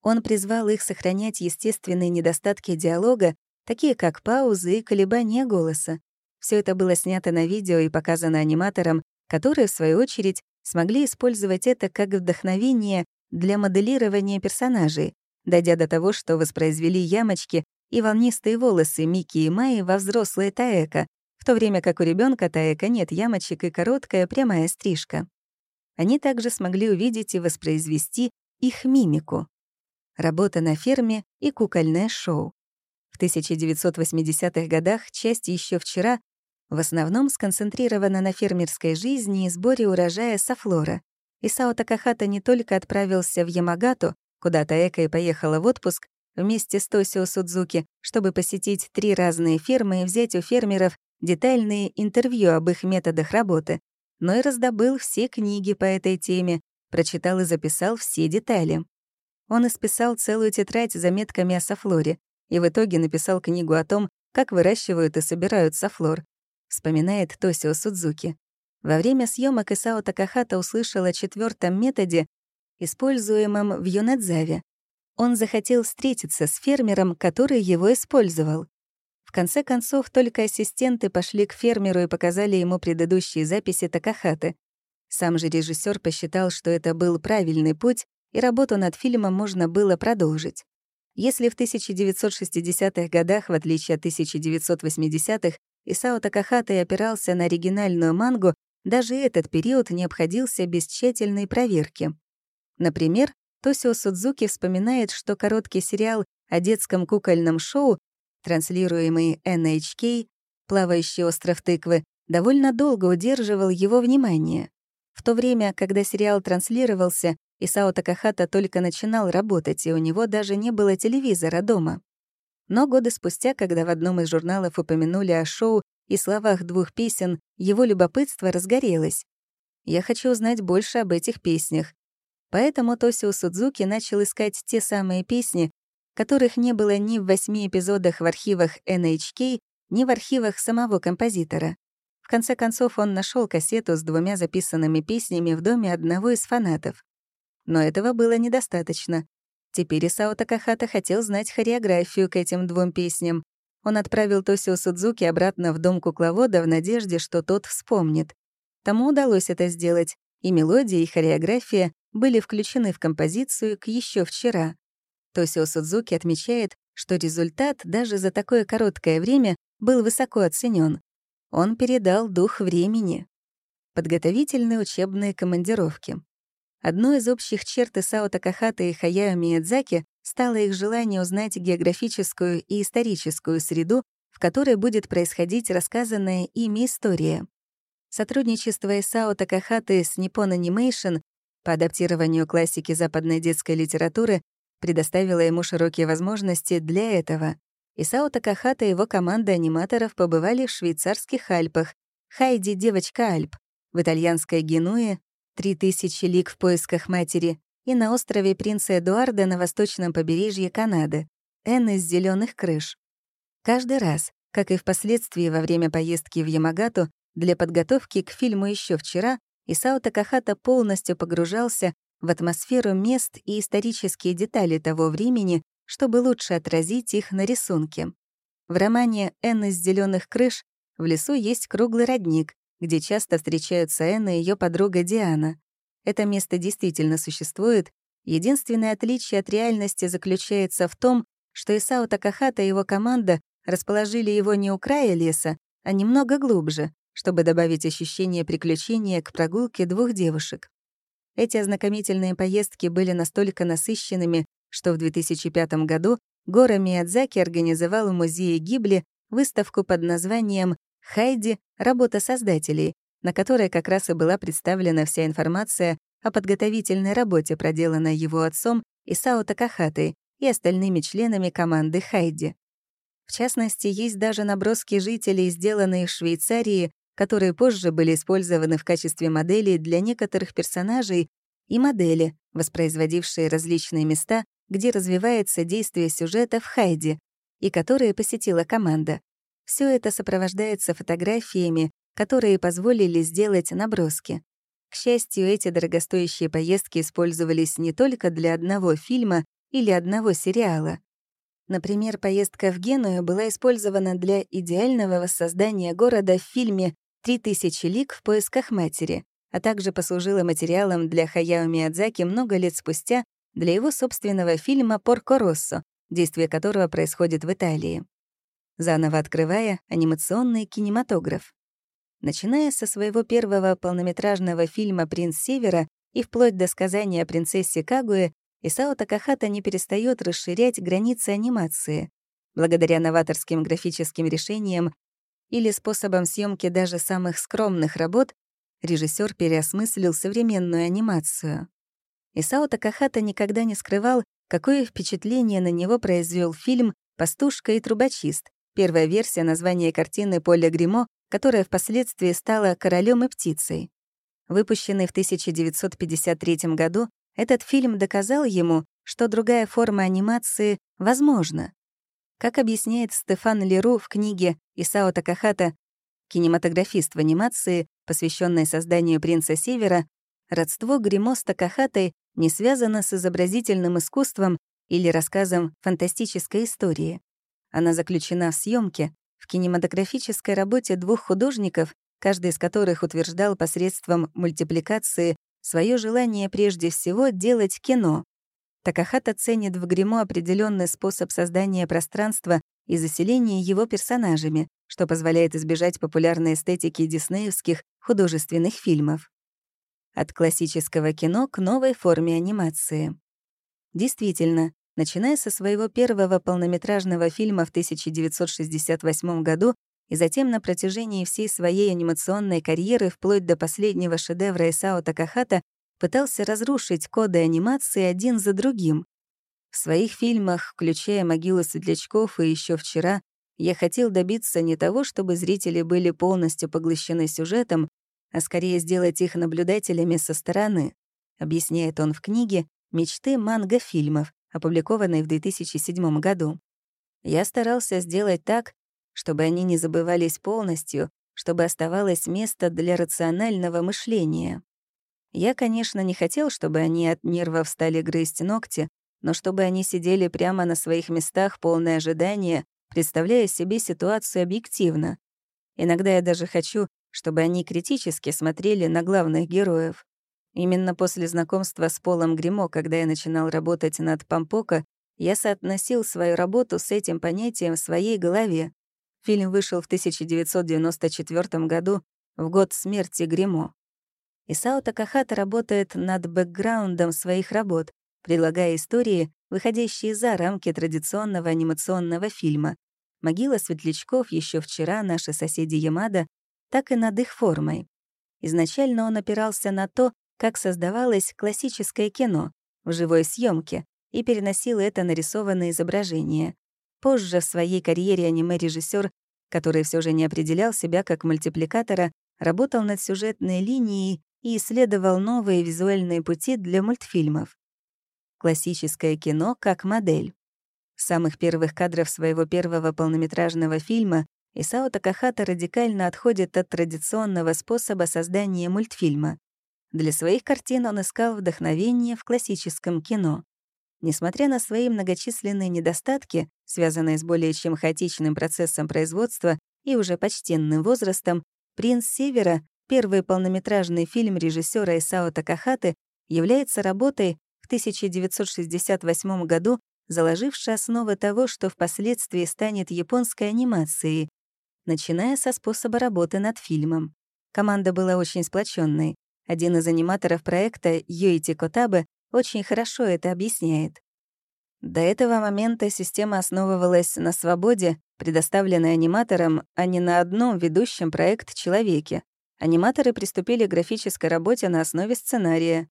Он призвал их сохранять естественные недостатки диалога, такие как паузы и колебания голоса. Все это было снято на видео и показано аниматорам, которые, в свою очередь, смогли использовать это как вдохновение для моделирования персонажей, дойдя до того, что воспроизвели ямочки и волнистые волосы Мики и Майи во взрослой Таэка, в то время как у ребенка Таэка нет ямочек и короткая прямая стрижка. Они также смогли увидеть и воспроизвести их мимику. Работа на ферме и кукольное шоу. В 1980-х годах часть еще вчера в основном сконцентрирована на фермерской жизни и сборе урожая софлора. Исао Такахата не только отправился в Ямагату, куда Таэка и поехала в отпуск, вместе с Тосио Судзуки, чтобы посетить три разные фермы и взять у фермеров детальные интервью об их методах работы, но и раздобыл все книги по этой теме, прочитал и записал все детали. Он исписал целую тетрадь с заметками о софлоре и в итоге написал книгу о том, как выращивают и собирают софлор, вспоминает Тосио Судзуки. Во время съемок Исао Такахата услышал о четвертом методе, используемом в Юнадзаве. Он захотел встретиться с фермером, который его использовал. В конце концов, только ассистенты пошли к фермеру и показали ему предыдущие записи Такахаты. Сам же режиссер посчитал, что это был правильный путь, и работу над фильмом можно было продолжить. Если в 1960-х годах, в отличие от 1980-х, Исао Такахата опирался на оригинальную мангу, даже этот период не обходился без тщательной проверки. Например, Тосио Судзуки вспоминает, что короткий сериал о детском кукольном шоу транслируемый NHK, «Плавающий остров тыквы», довольно долго удерживал его внимание. В то время, когда сериал транслировался, Исао Такахата только начинал работать, и у него даже не было телевизора дома. Но годы спустя, когда в одном из журналов упомянули о шоу и словах двух песен, его любопытство разгорелось. «Я хочу узнать больше об этих песнях». Поэтому Тосио Судзуки начал искать те самые песни, которых не было ни в восьми эпизодах в архивах NHK, ни в архивах самого композитора. В конце концов, он нашел кассету с двумя записанными песнями в доме одного из фанатов. Но этого было недостаточно. Теперь Исао Такахата хотел знать хореографию к этим двум песням. Он отправил Тосио Судзуки обратно в дом кукловода в надежде, что тот вспомнит. Тому удалось это сделать, и мелодия, и хореография были включены в композицию к еще вчера. Тосио Судзуки отмечает, что результат даже за такое короткое время был высоко оценен. Он передал дух времени. Подготовительные учебные командировки. Одной из общих черт Исао Такахата и Хаяо Миядзаки стало их желание узнать географическую и историческую среду, в которой будет происходить рассказанная ими история. Сотрудничество Исао Такахаты с Nippon Animation по адаптированию классики западной детской литературы предоставила ему широкие возможности для этого. Исао Такахата и его команда аниматоров побывали в швейцарских Альпах, Хайди — девочка Альп, в итальянской Генуе, «Три тысячи лиг в поисках матери» и на острове Принца Эдуарда на восточном побережье Канады, Н из зеленых крыш. Каждый раз, как и впоследствии во время поездки в Ямагату, для подготовки к фильму еще вчера Исао Такахата полностью погружался в атмосферу мест и исторические детали того времени, чтобы лучше отразить их на рисунке. В романе «Энн из зеленых крыш» в лесу есть круглый родник, где часто встречаются Энн и ее подруга Диана. Это место действительно существует. Единственное отличие от реальности заключается в том, что Исао Такахата и его команда расположили его не у края леса, а немного глубже, чтобы добавить ощущение приключения к прогулке двух девушек. Эти ознакомительные поездки были настолько насыщенными, что в 2005 году Гора Миядзаки организовал в музее Гибли выставку под названием «Хайди. Работа создателей», на которой как раз и была представлена вся информация о подготовительной работе, проделанной его отцом Исао Такахатой и остальными членами команды Хайди. В частности, есть даже наброски жителей, сделанные в Швейцарии которые позже были использованы в качестве моделей для некоторых персонажей, и модели, воспроизводившие различные места, где развивается действие сюжета в Хайде, и которые посетила команда. Все это сопровождается фотографиями, которые позволили сделать наброски. К счастью, эти дорогостоящие поездки использовались не только для одного фильма или одного сериала. Например, поездка в Геную была использована для идеального воссоздания города в фильме «Три тысячи лик в поисках матери», а также послужила материалом для Хаяо Миядзаки много лет спустя для его собственного фильма «Порко Россо», действие которого происходит в Италии. Заново открывая анимационный кинематограф. Начиная со своего первого полнометражного фильма «Принц Севера» и вплоть до сказания о принцессе Кагуэ, Исао Такахата не перестает расширять границы анимации. Благодаря новаторским графическим решениям или способом съемки даже самых скромных работ, режиссер переосмыслил современную анимацию. Исао Такахата никогда не скрывал, какое впечатление на него произвел фильм «Пастушка и трубочист», первая версия названия картины Поля Гримо, которая впоследствии стала «Королем и птицей». Выпущенный в 1953 году, этот фильм доказал ему, что другая форма анимации возможна. Как объясняет Стефан Леру в книге Исао Такахата «Кинематографист в анимации», посвященной созданию «Принца Севера», родство Гримо с Такахатой не связано с изобразительным искусством или рассказом фантастической истории. Она заключена в съемке, в кинематографической работе двух художников, каждый из которых утверждал посредством мультипликации свое желание прежде всего делать кино. Такахата ценит в гримо определенный способ создания пространства и заселения его персонажами, что позволяет избежать популярной эстетики диснеевских художественных фильмов. От классического кино к новой форме анимации. Действительно, начиная со своего первого полнометражного фильма в 1968 году и затем на протяжении всей своей анимационной карьеры вплоть до последнего шедевра Исао Такахата пытался разрушить коды анимации один за другим. В своих фильмах, включая «Могилу светлячков» и еще вчера, я хотел добиться не того, чтобы зрители были полностью поглощены сюжетом, а скорее сделать их наблюдателями со стороны, объясняет он в книге «Мечты манго-фильмов», опубликованной в 2007 году. Я старался сделать так, чтобы они не забывались полностью, чтобы оставалось место для рационального мышления. Я, конечно, не хотел, чтобы они от нервов стали грызть ногти, но чтобы они сидели прямо на своих местах, полное ожидания, представляя себе ситуацию объективно. Иногда я даже хочу, чтобы они критически смотрели на главных героев. Именно после знакомства с Полом Гримо, когда я начинал работать над Пампоко, я соотносил свою работу с этим понятием в своей голове. Фильм вышел в 1994 году, в год смерти Гримо. Исао Такахата работает над бэкграундом своих работ, предлагая истории, выходящие за рамки традиционного анимационного фильма. «Могила светлячков» еще вчера наши соседи Ямада, так и над их формой. Изначально он опирался на то, как создавалось классическое кино в живой съемке и переносил это на рисованное изображение. Позже в своей карьере аниме-режиссер, который все же не определял себя как мультипликатора, работал над сюжетной линией и исследовал новые визуальные пути для мультфильмов. Классическое кино как модель. С самых первых кадров своего первого полнометражного фильма Исао Такахата радикально отходит от традиционного способа создания мультфильма. Для своих картин он искал вдохновение в классическом кино. Несмотря на свои многочисленные недостатки, связанные с более чем хаотичным процессом производства и уже почтенным возрастом, «Принц Севера», первый полнометражный фильм режиссера Исао Такахаты, является работой в 1968 году, заложившей основы того, что впоследствии станет японской анимацией, начиная со способа работы над фильмом. Команда была очень сплоченной. Один из аниматоров проекта, Юити Котабе, очень хорошо это объясняет. До этого момента система основывалась на свободе, предоставленной аниматорам, а не на одном ведущем проект человеке. Аниматоры приступили к графической работе на основе сценария.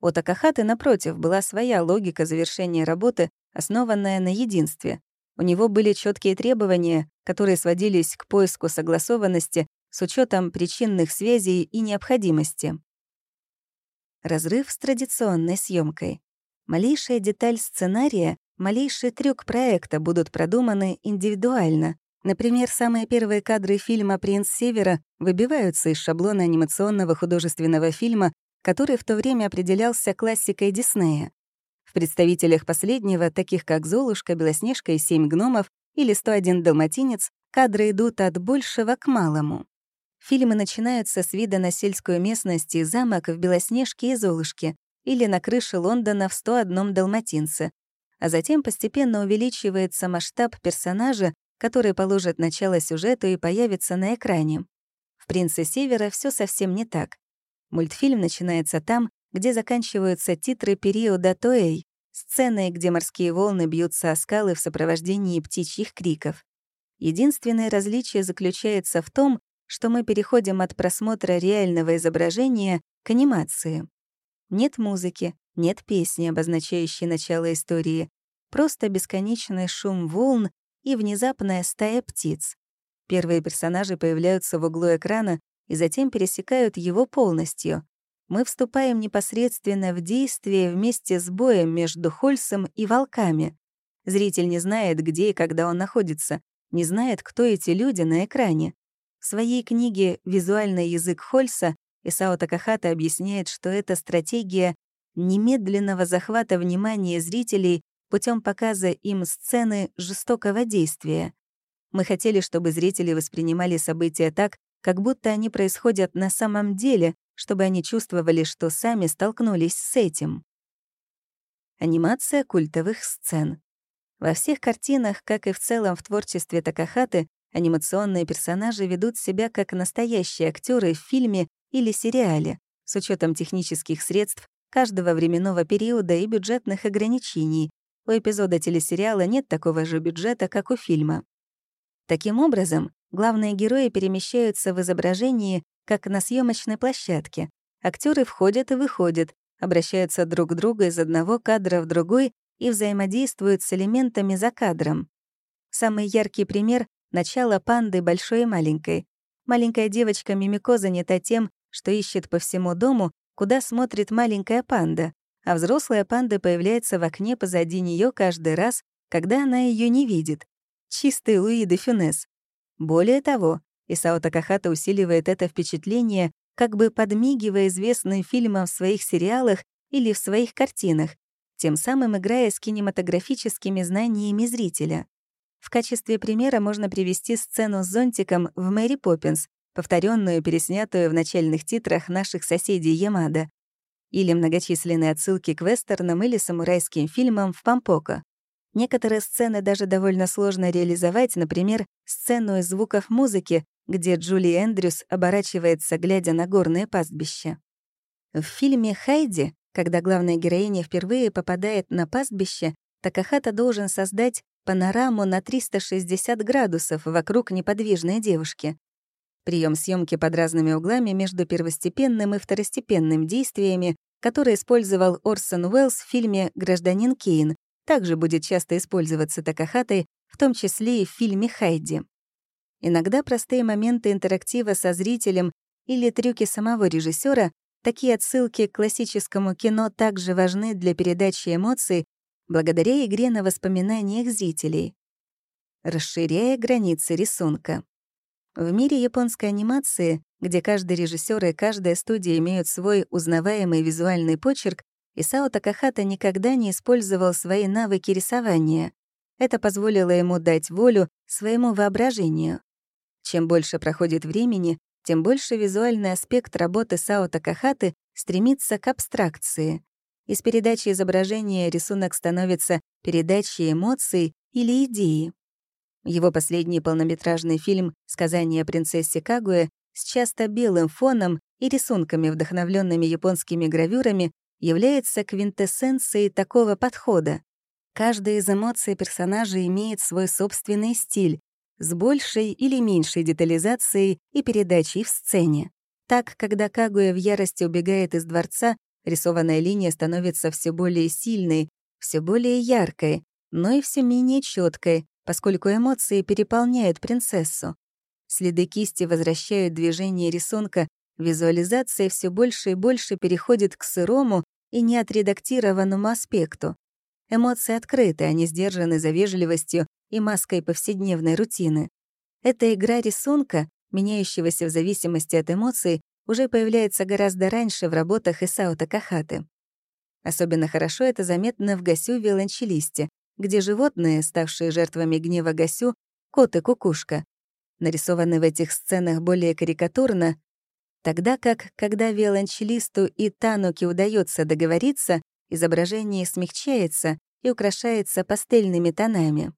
У Такахаты, напротив, была своя логика завершения работы, основанная на единстве. У него были четкие требования, которые сводились к поиску согласованности с учетом причинных связей и необходимости. Разрыв с традиционной съемкой. Малейшая деталь сценария, малейший трюк проекта будут продуманы индивидуально. Например, самые первые кадры фильма «Принц Севера» выбиваются из шаблона анимационного художественного фильма, который в то время определялся классикой Диснея. В представителях последнего, таких как «Золушка», «Белоснежка» и «Семь гномов» или «101 далматинец», кадры идут от большего к малому. Фильмы начинаются с вида на сельскую местность и замок в Белоснежке и Золушке или на крыше Лондона в 101 Далматинце, а затем постепенно увеличивается масштаб персонажа, который положит начало сюжету и появится на экране. В «Принце Севера» все совсем не так. Мультфильм начинается там, где заканчиваются титры периода Тоэй, сцены, где морские волны бьются о скалы в сопровождении птичьих криков. Единственное различие заключается в том, что мы переходим от просмотра реального изображения к анимации. Нет музыки, нет песни, обозначающей начало истории, просто бесконечный шум волн и внезапная стая птиц. Первые персонажи появляются в углу экрана, и затем пересекают его полностью. Мы вступаем непосредственно в действие вместе с боем между Хольсом и волками. Зритель не знает, где и когда он находится, не знает, кто эти люди на экране. В своей книге «Визуальный язык Хольса» Исао Такахата объясняет, что это стратегия немедленного захвата внимания зрителей путем показа им сцены жестокого действия. Мы хотели, чтобы зрители воспринимали события так, как будто они происходят на самом деле, чтобы они чувствовали, что сами столкнулись с этим. Анимация культовых сцен. Во всех картинах, как и в целом в творчестве Такахаты, анимационные персонажи ведут себя как настоящие актеры в фильме или сериале, с учетом технических средств каждого временного периода и бюджетных ограничений. У эпизода телесериала нет такого же бюджета, как у фильма. Таким образом, главные герои перемещаются в изображении, как на съемочной площадке. Актеры входят и выходят, обращаются друг к другу из одного кадра в другой и взаимодействуют с элементами за кадром. Самый яркий пример — начало панды большой и маленькой. Маленькая девочка Мимико занята тем, что ищет по всему дому, куда смотрит маленькая панда, а взрослая панда появляется в окне позади нее каждый раз, когда она ее не видит. Чистый Луи де Фюнес. Более того, Исао Такахата усиливает это впечатление, как бы подмигивая известным фильмам в своих сериалах или в своих картинах, тем самым играя с кинематографическими знаниями зрителя. В качестве примера можно привести сцену с зонтиком в «Мэри Поппинс», повторенную переснятую в начальных титрах наших соседей Ямада, или многочисленные отсылки к вестернам или самурайским фильмам в Пампоко. Некоторые сцены даже довольно сложно реализовать, например, сцену из звуков музыки, где Джули Эндрюс оборачивается, глядя на горное пастбище. В фильме «Хайди», когда главная героиня впервые попадает на пастбище, Такахата должен создать панораму на 360 градусов вокруг неподвижной девушки. Прием съемки под разными углами между первостепенным и второстепенным действиями, который использовал Орсон Уэллс в фильме «Гражданин Кейн», также будет часто использоваться Такахатой, в том числе и в фильме «Хайди». Иногда простые моменты интерактива со зрителем или трюки самого режиссера, такие отсылки к классическому кино также важны для передачи эмоций благодаря игре на воспоминаниях зрителей, расширяя границы рисунка. В мире японской анимации, где каждый режиссер и каждая студия имеют свой узнаваемый визуальный почерк, Исао Такахата никогда не использовал свои навыки рисования. Это позволило ему дать волю своему воображению. Чем больше проходит времени, тем больше визуальный аспект работы Сао Такахаты стремится к абстракции. Из передачи изображения рисунок становится передачей эмоций или идеи. Его последний полнометражный фильм «Сказание о принцессе Кагуэ» с часто белым фоном и рисунками, вдохновленными японскими гравюрами, является квинтэссенцией такого подхода. Каждая из эмоций персонажа имеет свой собственный стиль, с большей или меньшей детализацией и передачей в сцене. Так, когда Кагуя в ярости убегает из дворца, рисованная линия становится все более сильной, все более яркой, но и все менее четкой, поскольку эмоции переполняют принцессу. Следы кисти возвращают движение рисунка Визуализация все больше и больше переходит к сырому и неотредактированному аспекту. Эмоции открыты, они сдержаны за вежливостью и маской повседневной рутины. Эта игра рисунка, меняющегося в зависимости от эмоций, уже появляется гораздо раньше в работах Исао Такахаты. Особенно хорошо это заметно в «Гасю виолончелисте», где животные, ставшие жертвами гнева Гасю, кот и кукушка, нарисованы в этих сценах более карикатурно, Тогда как, когда виолончелисту и Тануке удается договориться, изображение смягчается и украшается пастельными тонами.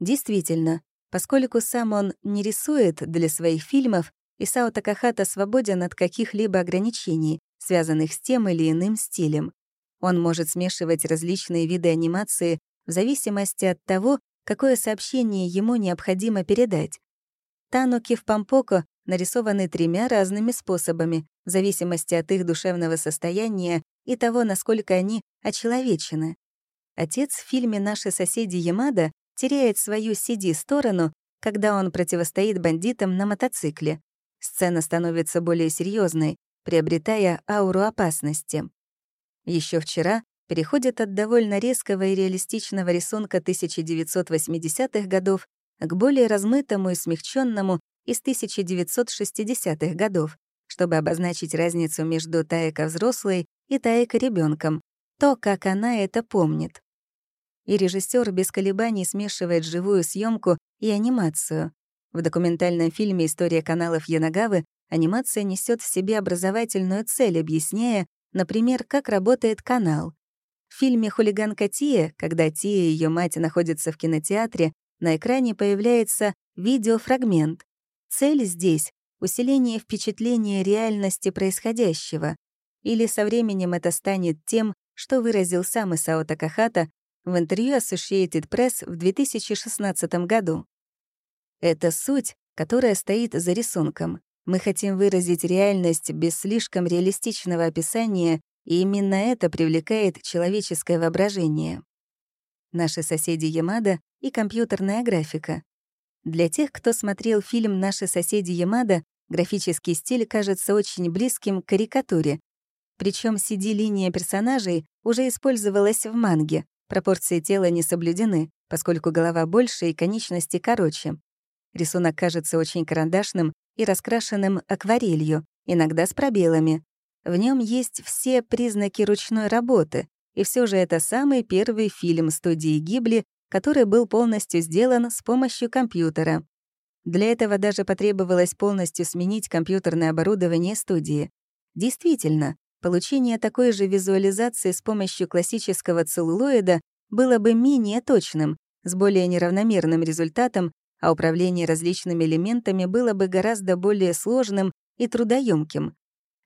Действительно, поскольку сам он не рисует для своих фильмов, Исао Такахата свободен от каких-либо ограничений, связанных с тем или иным стилем. Он может смешивать различные виды анимации в зависимости от того, какое сообщение ему необходимо передать. Тануки в Пампоко нарисованы тремя разными способами, в зависимости от их душевного состояния и того, насколько они очеловечены. Отец в фильме «Наши соседи Ямада» теряет свою CD-сторону, когда он противостоит бандитам на мотоцикле. Сцена становится более серьезной, приобретая ауру опасности. Еще вчера переходит от довольно резкого и реалистичного рисунка 1980-х годов к более размытому и смягченному из 1960-х годов, чтобы обозначить разницу между Таэко взрослой и Таэко ребенком, то, как она это помнит. И режиссер без колебаний смешивает живую съемку и анимацию. В документальном фильме «История каналов Янагавы» анимация несет в себе образовательную цель, объясняя, например, как работает канал. В фильме «Хулиганка Тия», когда Тия и ее мать находятся в кинотеатре, на экране появляется видеофрагмент. Цель здесь — усиление впечатления реальности происходящего. Или со временем это станет тем, что выразил сам Исао Такахата в интервью Associated Press в 2016 году. Это суть, которая стоит за рисунком. Мы хотим выразить реальность без слишком реалистичного описания, и именно это привлекает человеческое воображение. Наши соседи Ямада и компьютерная графика. Для тех, кто смотрел фильм «Наши соседи Ямада», графический стиль кажется очень близким к карикатуре. Причем CD-линия персонажей уже использовалась в манге. Пропорции тела не соблюдены, поскольку голова больше и конечности короче. Рисунок кажется очень карандашным и раскрашенным акварелью, иногда с пробелами. В нем есть все признаки ручной работы, и все же это самый первый фильм студии Гибли, который был полностью сделан с помощью компьютера. Для этого даже потребовалось полностью сменить компьютерное оборудование студии. Действительно, получение такой же визуализации с помощью классического целлулоида было бы менее точным, с более неравномерным результатом, а управление различными элементами было бы гораздо более сложным и трудоемким.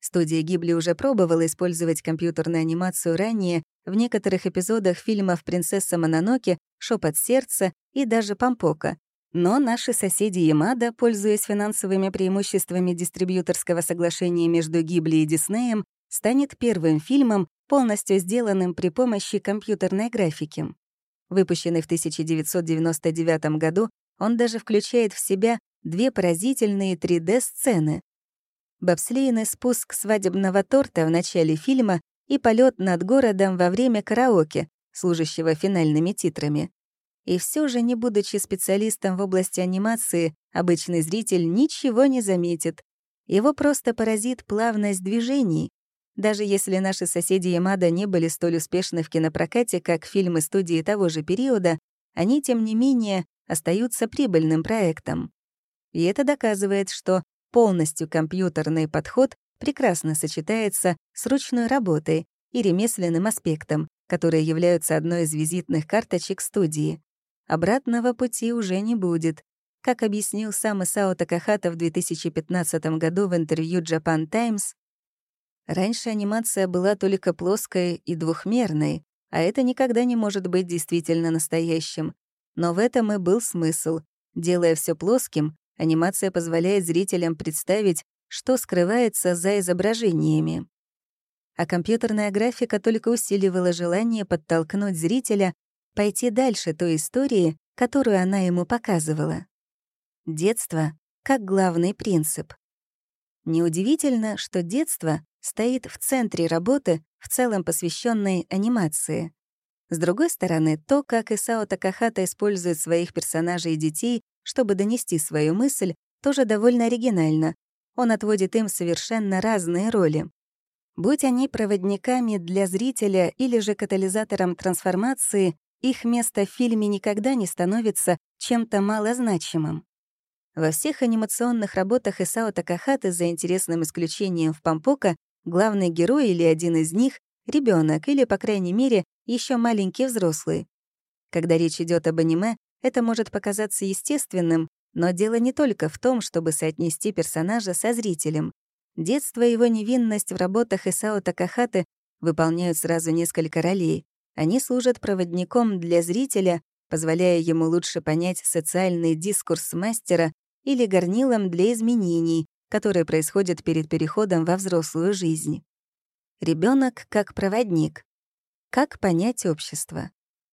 Студия Гибли уже пробовала использовать компьютерную анимацию ранее в некоторых эпизодах фильмов «Принцесса Мононоке», «Шепот сердца» и даже «Пампока». Но наши соседи Ямада, пользуясь финансовыми преимуществами дистрибьюторского соглашения между Гибли и Диснеем, станет первым фильмом, полностью сделанным при помощи компьютерной графики. Выпущенный в 1999 году, он даже включает в себя две поразительные 3D-сцены. Бобслейный спуск свадебного торта в начале фильма и полет над городом во время караоке, служащего финальными титрами. И все же, не будучи специалистом в области анимации, обычный зритель ничего не заметит. Его просто поразит плавность движений. Даже если наши соседи Ямада не были столь успешны в кинопрокате, как фильмы студии того же периода, они, тем не менее, остаются прибыльным проектом. И это доказывает, что полностью компьютерный подход прекрасно сочетается с ручной работой и ремесленным аспектом, которые являются одной из визитных карточек студии. Обратного пути уже не будет. Как объяснил сам Исао Такахата в 2015 году в интервью Japan Times, раньше анимация была только плоской и двухмерной, а это никогда не может быть действительно настоящим. Но в этом и был смысл. Делая все плоским, анимация позволяет зрителям представить, что скрывается за изображениями. А компьютерная графика только усиливала желание подтолкнуть зрителя пойти дальше той истории, которую она ему показывала. Детство как главный принцип. Неудивительно, что детство стоит в центре работы, в целом посвященной анимации. С другой стороны, то, как Исао Такахата использует своих персонажей и детей, чтобы донести свою мысль, тоже довольно оригинально. Он отводит им совершенно разные роли. Будь они проводниками для зрителя или же катализатором трансформации, их место в фильме никогда не становится чем-то малозначимым. Во всех анимационных работах Исао Такахаты, за интересным исключением в Пампока, главный герой или один из них ребенок или, по крайней мере, еще маленький взрослый. Когда речь идет об аниме, это может показаться естественным, но дело не только в том, чтобы соотнести персонажа со зрителем. Детство и его невинность в работах Исао Такахаты выполняют сразу несколько ролей. Они служат проводником для зрителя, позволяя ему лучше понять социальный дискурс мастера или горнилом для изменений, которые происходят перед переходом во взрослую жизнь. Ребенок как проводник. Как понять общество?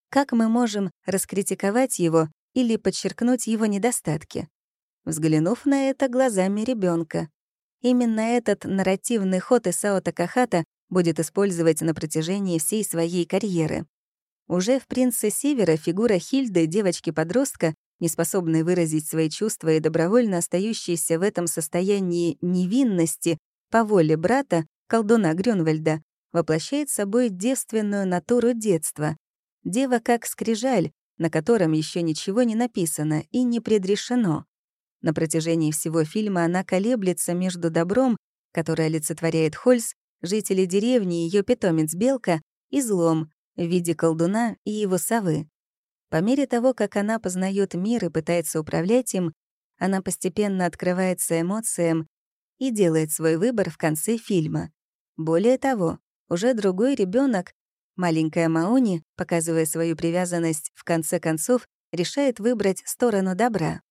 Как мы можем раскритиковать его или подчеркнуть его недостатки? взглянув на это глазами ребенка. Именно этот нарративный ход Исао Такахата будет использовать на протяжении всей своей карьеры. Уже в «Принце Севера» фигура Хильды, девочки-подростка, неспособной выразить свои чувства и добровольно остающейся в этом состоянии невинности по воле брата, колдуна Грюнвальда, воплощает собой девственную натуру детства. Дева как скрижаль, на котором еще ничего не написано и не предрешено. На протяжении всего фильма она колеблется между добром, которое олицетворяет Хольс, жители деревни и ее питомец Белка, и злом в виде колдуна и его совы. По мере того, как она познает мир и пытается управлять им, она постепенно открывается эмоциям и делает свой выбор в конце фильма. Более того, уже другой ребенок, маленькая Мауни, показывая свою привязанность, в конце концов решает выбрать сторону добра.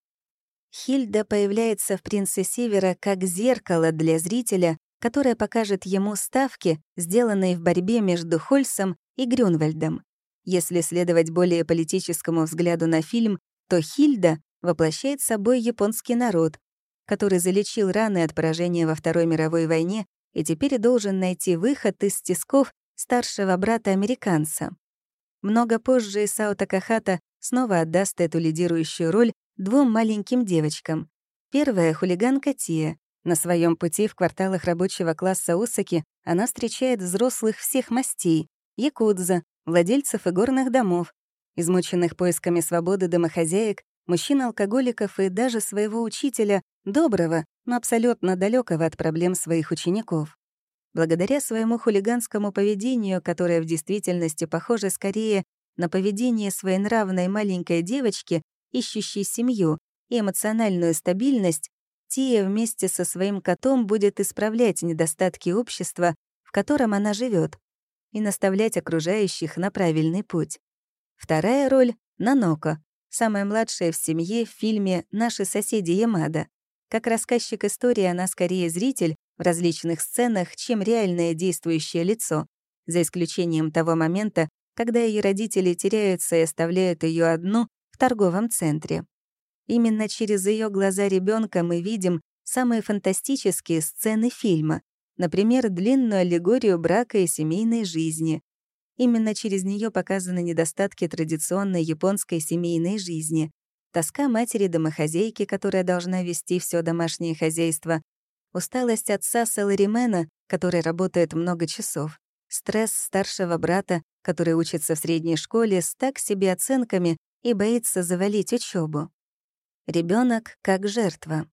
Хильда появляется в «Принце Севера» как зеркало для зрителя, которое покажет ему ставки, сделанные в борьбе между Хольсом и Грюнвальдом. Если следовать более политическому взгляду на фильм, то Хильда воплощает собой японский народ, который залечил раны от поражения во Второй мировой войне и теперь должен найти выход из тисков старшего брата-американца. Много позже Исао Такахата снова отдаст эту лидирующую роль двум маленьким девочкам. Первая — хулиганка Тия. На своем пути в кварталах рабочего класса Усаки она встречает взрослых всех мастей — якудза, владельцев игорных домов, измученных поисками свободы домохозяек, мужчин-алкоголиков и даже своего учителя, доброго, но абсолютно далекого от проблем своих учеников. Благодаря своему хулиганскому поведению, которое в действительности похоже скорее на поведение своенравной маленькой девочки, ищущий семью и эмоциональную стабильность, Тия вместе со своим котом будет исправлять недостатки общества, в котором она живет, и наставлять окружающих на правильный путь. Вторая роль — Наноко, самая младшая в семье в фильме «Наши соседи Ямада». Как рассказчик истории она скорее зритель в различных сценах, чем реальное действующее лицо, за исключением того момента, когда ее родители теряются и оставляют ее одну торговом центре. Именно через ее глаза ребенка мы видим самые фантастические сцены фильма, например, длинную аллегорию брака и семейной жизни. Именно через нее показаны недостатки традиционной японской семейной жизни, тоска матери-домохозяйки, которая должна вести все домашнее хозяйство, усталость отца Саларимена, который работает много часов, стресс старшего брата, который учится в средней школе с так себе оценками, и боится завалить учебу. Ребенок как жертва.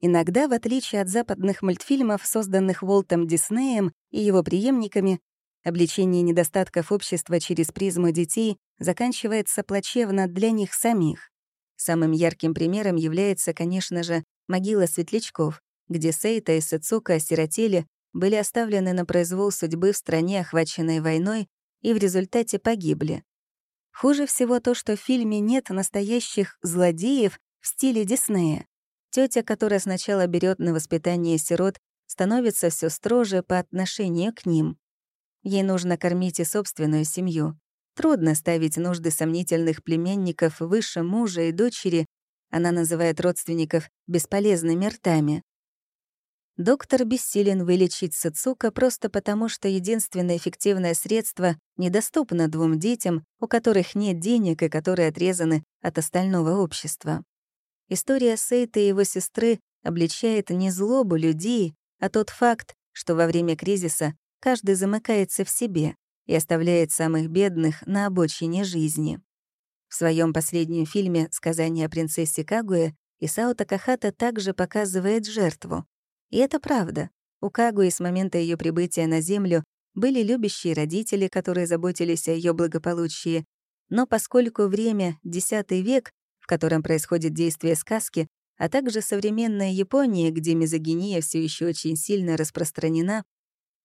Иногда, в отличие от западных мультфильмов, созданных Уолтом Диснеем и его преемниками, обличение недостатков общества через призму детей заканчивается плачевно для них самих. Самым ярким примером является, конечно же, могила светлячков, где Сейта и Сацука осиротели, были оставлены на произвол судьбы в стране, охваченной войной, и в результате погибли. Хуже всего то, что в фильме нет настоящих злодеев в стиле Диснея. Тетя, которая сначала берет на воспитание сирот, становится все строже по отношению к ним. Ей нужно кормить и собственную семью. Трудно ставить нужды сомнительных племенников выше мужа и дочери, она называет родственников бесполезными ртами. Доктор бессилен вылечить Сацука просто потому, что единственное эффективное средство недоступно двум детям, у которых нет денег и которые отрезаны от остального общества. История Сейта и его сестры обличает не злобу людей, а тот факт, что во время кризиса каждый замыкается в себе и оставляет самых бедных на обочине жизни. В своем последнем фильме «Сказание о принцессе Кагуэ» Исао Такахата также показывает жертву, и это правда. У Кагуи с момента ее прибытия на Землю были любящие родители, которые заботились о ее благополучии. Но поскольку время — X век, в котором происходит действие сказки, а также современная Япония, где мизогиния все еще очень сильно распространена,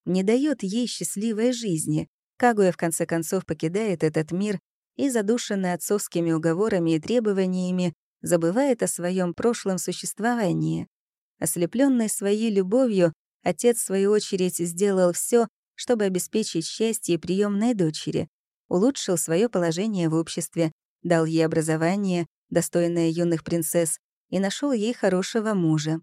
не дает ей счастливой жизни. Кагуя в конце концов покидает этот мир и, задушенный отцовскими уговорами и требованиями, забывает о своем прошлом существовании. Ослепленный своей любовью, отец, в свою очередь, сделал все, чтобы обеспечить счастье приемной дочери, улучшил свое положение в обществе, дал ей образование, достойное юных принцесс, и нашел ей хорошего мужа.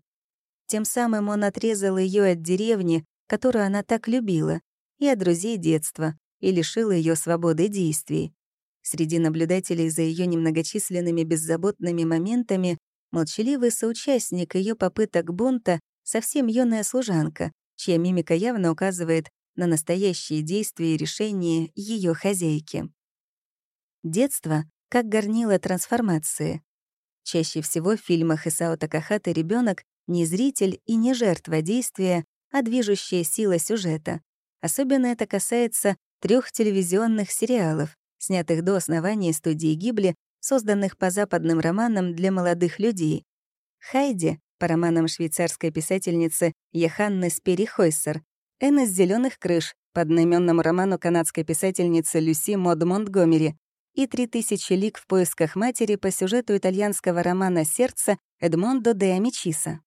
Тем самым он отрезал ее от деревни, которую она так любила, и от друзей детства, и лишил ее свободы действий. Среди наблюдателей за ее немногочисленными беззаботными моментами молчаливый соучастник ее попыток бунта совсем юная служанка, чья мимика явно указывает на настоящие действия и решения ее хозяйки. Детство как горнило трансформации. Чаще всего в фильмах Исао Такахата ребенок не зритель и не жертва действия, а движущая сила сюжета. Особенно это касается трех телевизионных сериалов, снятых до основания студии Гибли, созданных по западным романам для молодых людей. «Хайди» по романам швейцарской писательницы Яханны Спери Хойсер, «Энн из зеленых крыш» по одноименному роману канадской писательницы Люси Мод Монтгомери и «Три тысячи лик в поисках матери» по сюжету итальянского романа «Сердце» Эдмондо де Амичиса.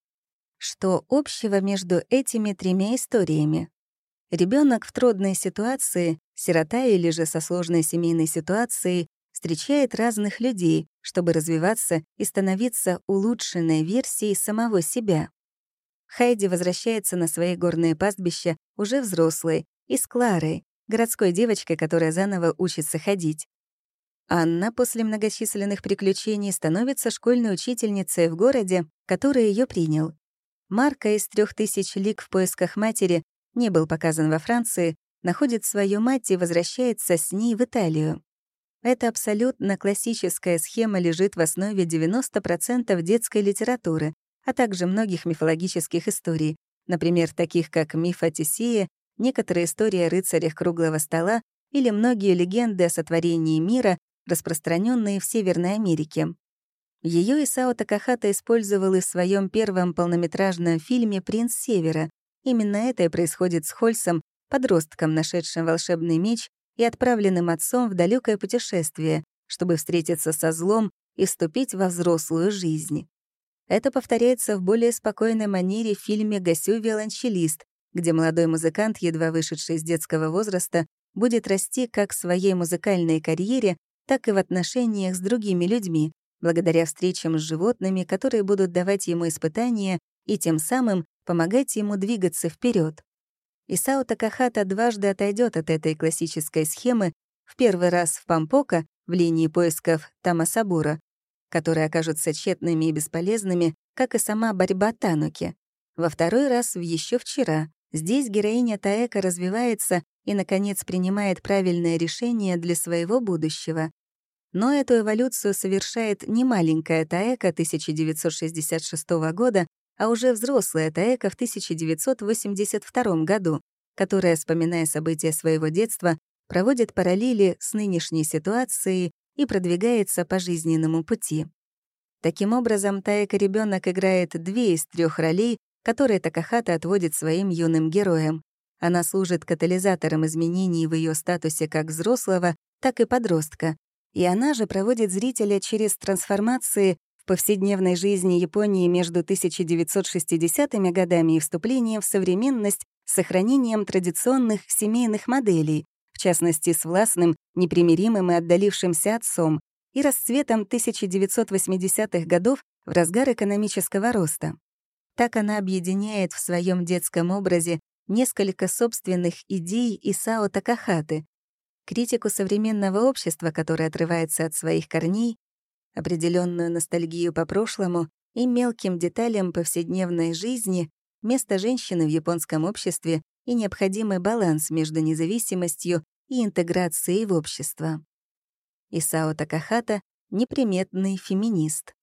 Что общего между этими тремя историями? Ребенок в трудной ситуации, сирота или же со сложной семейной ситуацией, встречает разных людей, чтобы развиваться и становиться улучшенной версией самого себя. Хайди возвращается на свои горные пастбища уже взрослой и с Кларой, городской девочкой, которая заново учится ходить. Анна после многочисленных приключений становится школьной учительницей в городе, который ее принял. Марка из трех тысяч лик в поисках матери не был показан во Франции, находит свою мать и возвращается с ней в Италию. Эта абсолютно классическая схема лежит в основе 90% детской литературы, а также многих мифологических историй, например, таких как миф о Тесее, некоторые истории о рыцарях круглого стола или многие легенды о сотворении мира, распространенные в Северной Америке. Ее Исао Такахата использовал и в своем первом полнометражном фильме «Принц Севера», Именно это и происходит с Хольсом, подростком, нашедшим волшебный меч и отправленным отцом в далекое путешествие, чтобы встретиться со злом и вступить во взрослую жизнь. Это повторяется в более спокойной манере в фильме «Гасю виолончелист», где молодой музыкант, едва вышедший из детского возраста, будет расти как в своей музыкальной карьере, так и в отношениях с другими людьми, благодаря встречам с животными, которые будут давать ему испытания и тем самым помогать ему двигаться вперед. Исао Такахата дважды отойдет от этой классической схемы, в первый раз в Пампока, в линии поисков Тамасабура, которые окажутся тщетными и бесполезными, как и сама борьба Тануки. Во второй раз в еще вчера. Здесь героиня Таэка развивается и, наконец, принимает правильное решение для своего будущего. Но эту эволюцию совершает не маленькая Таэка 1966 года, а уже взрослая Таэка в 1982 году, которая, вспоминая события своего детства, проводит параллели с нынешней ситуацией и продвигается по жизненному пути. Таким образом, Таэка ребенок играет две из трех ролей, которые Такахата отводит своим юным героям. Она служит катализатором изменений в ее статусе как взрослого, так и подростка. И она же проводит зрителя через трансформации в повседневной жизни Японии между 1960-ми годами и вступлением в современность с сохранением традиционных семейных моделей, в частности, с властным, непримиримым и отдалившимся отцом, и расцветом 1980-х годов в разгар экономического роста. Так она объединяет в своем детском образе несколько собственных идей Исао Такахаты, критику современного общества, которое отрывается от своих корней, определенную ностальгию по прошлому и мелким деталям повседневной жизни, место женщины в японском обществе и необходимый баланс между независимостью и интеграцией в общество. Исао Такахата — неприметный феминист.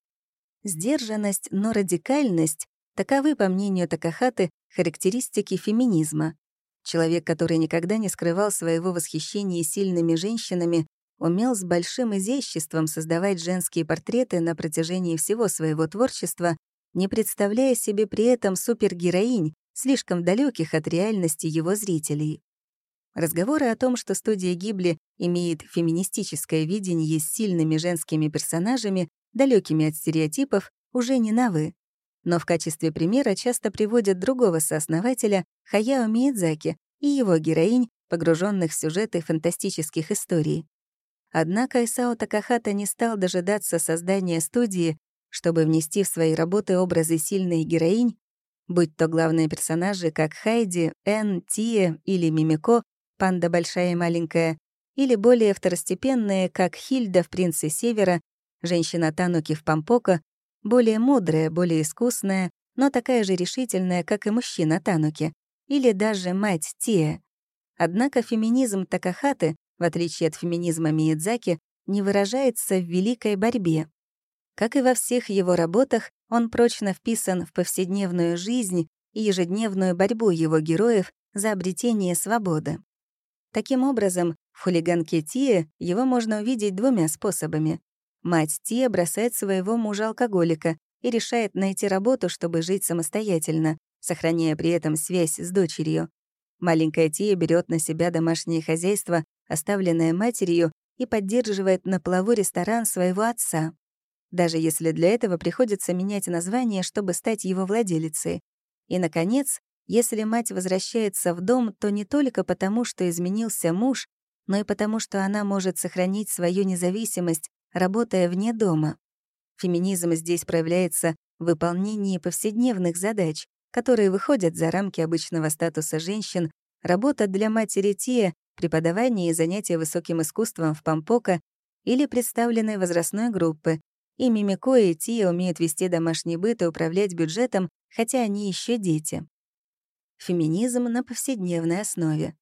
Сдержанность, но радикальность — таковы, по мнению Такахаты, характеристики феминизма. Человек, который никогда не скрывал своего восхищения сильными женщинами, умел с большим изяществом создавать женские портреты на протяжении всего своего творчества, не представляя себе при этом супергероинь, слишком далеких от реальности его зрителей. Разговоры о том, что студия Гибли имеет феминистическое видение с сильными женскими персонажами, далекими от стереотипов, уже не новы. Но в качестве примера часто приводят другого сооснователя Хаяо Миядзаки и его героинь, погруженных в сюжеты фантастических историй. Однако Исао Такахата не стал дожидаться создания студии, чтобы внести в свои работы образы сильных героинь, будь то главные персонажи, как Хайди, Энн, Тия или Мимико, панда большая и маленькая, или более второстепенные, как Хильда в «Принце Севера», женщина Тануки в «Пампоко», более мудрая, более искусная, но такая же решительная, как и мужчина Тануки, или даже мать Тия. Однако феминизм Такахаты, в отличие от феминизма Миядзаки, не выражается в великой борьбе. Как и во всех его работах, он прочно вписан в повседневную жизнь и ежедневную борьбу его героев за обретение свободы. Таким образом, в хулиганке Тия его можно увидеть двумя способами. Мать Тия бросает своего мужа-алкоголика и решает найти работу, чтобы жить самостоятельно, сохраняя при этом связь с дочерью. Маленькая Тия берет на себя домашнее хозяйство, оставленное матерью, и поддерживает на плаву ресторан своего отца. Даже если для этого приходится менять название, чтобы стать его владелицей. И, наконец, если мать возвращается в дом, то не только потому, что изменился муж, но и потому, что она может сохранить свою независимость, работая вне дома. Феминизм здесь проявляется в выполнении повседневных задач, которые выходят за рамки обычного статуса женщин, работа для матери Тия, преподавание и занятия высоким искусством в Пампока или представленной возрастной группы. И Мимико и Тия умеют вести домашний быт и управлять бюджетом, хотя они еще дети. Феминизм на повседневной основе.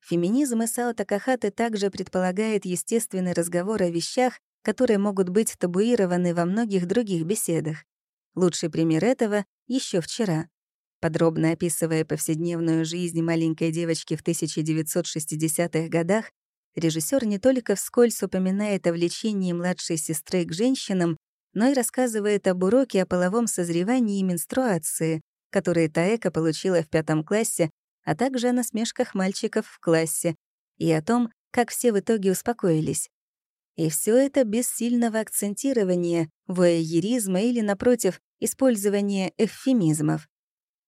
Феминизм Исао Такахаты также предполагает естественный разговор о вещах, которые могут быть табуированы во многих других беседах. Лучший пример этого — еще вчера. Подробно описывая повседневную жизнь маленькой девочки в 1960-х годах, режиссер не только вскользь упоминает о влечении младшей сестры к женщинам, но и рассказывает об уроке о половом созревании и менструации, которые Таэка получила в пятом классе, а также о насмешках мальчиков в классе и о том, как все в итоге успокоились. И все это без сильного акцентирования, вояеризма или, напротив, использования эвфемизмов.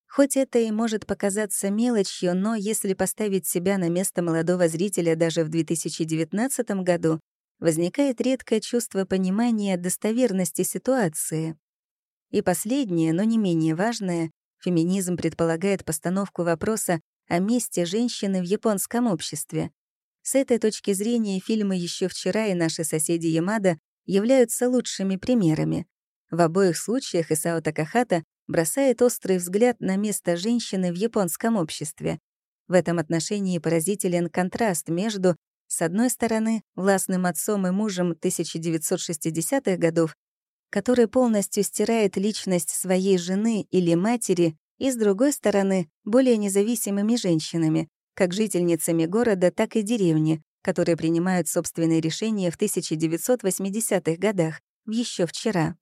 Хоть это и может показаться мелочью, но если поставить себя на место молодого зрителя даже в 2019 году, возникает редкое чувство понимания достоверности ситуации. И последнее, но не менее важное, Феминизм предполагает постановку вопроса о месте женщины в японском обществе. С этой точки зрения фильмы еще вчера и наши соседи Ямада являются лучшими примерами. В обоих случаях Исао Такахата бросает острый взгляд на место женщины в японском обществе. В этом отношении поразителен контраст между, с одной стороны, властным отцом и мужем 1960-х годов который полностью стирает личность своей жены или матери, и, с другой стороны, более независимыми женщинами, как жительницами города, так и деревни, которые принимают собственные решения в 1980-х годах, еще вчера.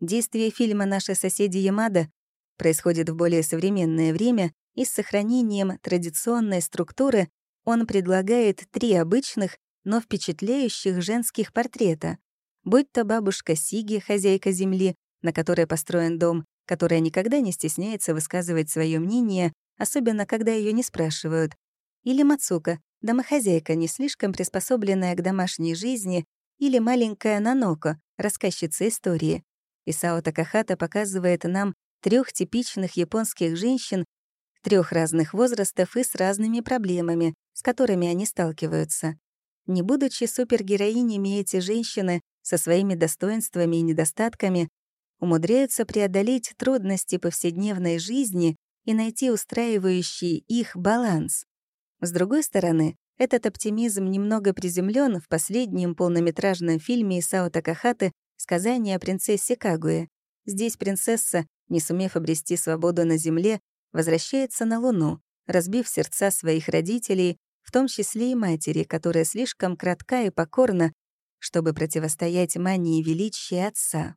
Действие фильма «Наши соседи Ямада» происходит в более современное время, и с сохранением традиционной структуры он предлагает три обычных, но впечатляющих женских портрета, будь то бабушка Сиги, хозяйка земли, на которой построен дом, которая никогда не стесняется высказывать свое мнение, особенно когда ее не спрашивают, или Мацука, домохозяйка, не слишком приспособленная к домашней жизни, или маленькая Наноко, рассказчица истории. Исао Такахата показывает нам трех типичных японских женщин трех разных возрастов и с разными проблемами, с которыми они сталкиваются. Не будучи супергероинями, эти женщины со своими достоинствами и недостатками умудряются преодолеть трудности повседневной жизни и найти устраивающий их баланс. С другой стороны, этот оптимизм немного приземлен в последнем полнометражном фильме Исао Такахаты «Сказание о принцессе Кагуе». Здесь принцесса, не сумев обрести свободу на Земле, возвращается на Луну, разбив сердца своих родителей, в том числе и матери, которая слишком кратка и покорна, чтобы противостоять мании величия отца.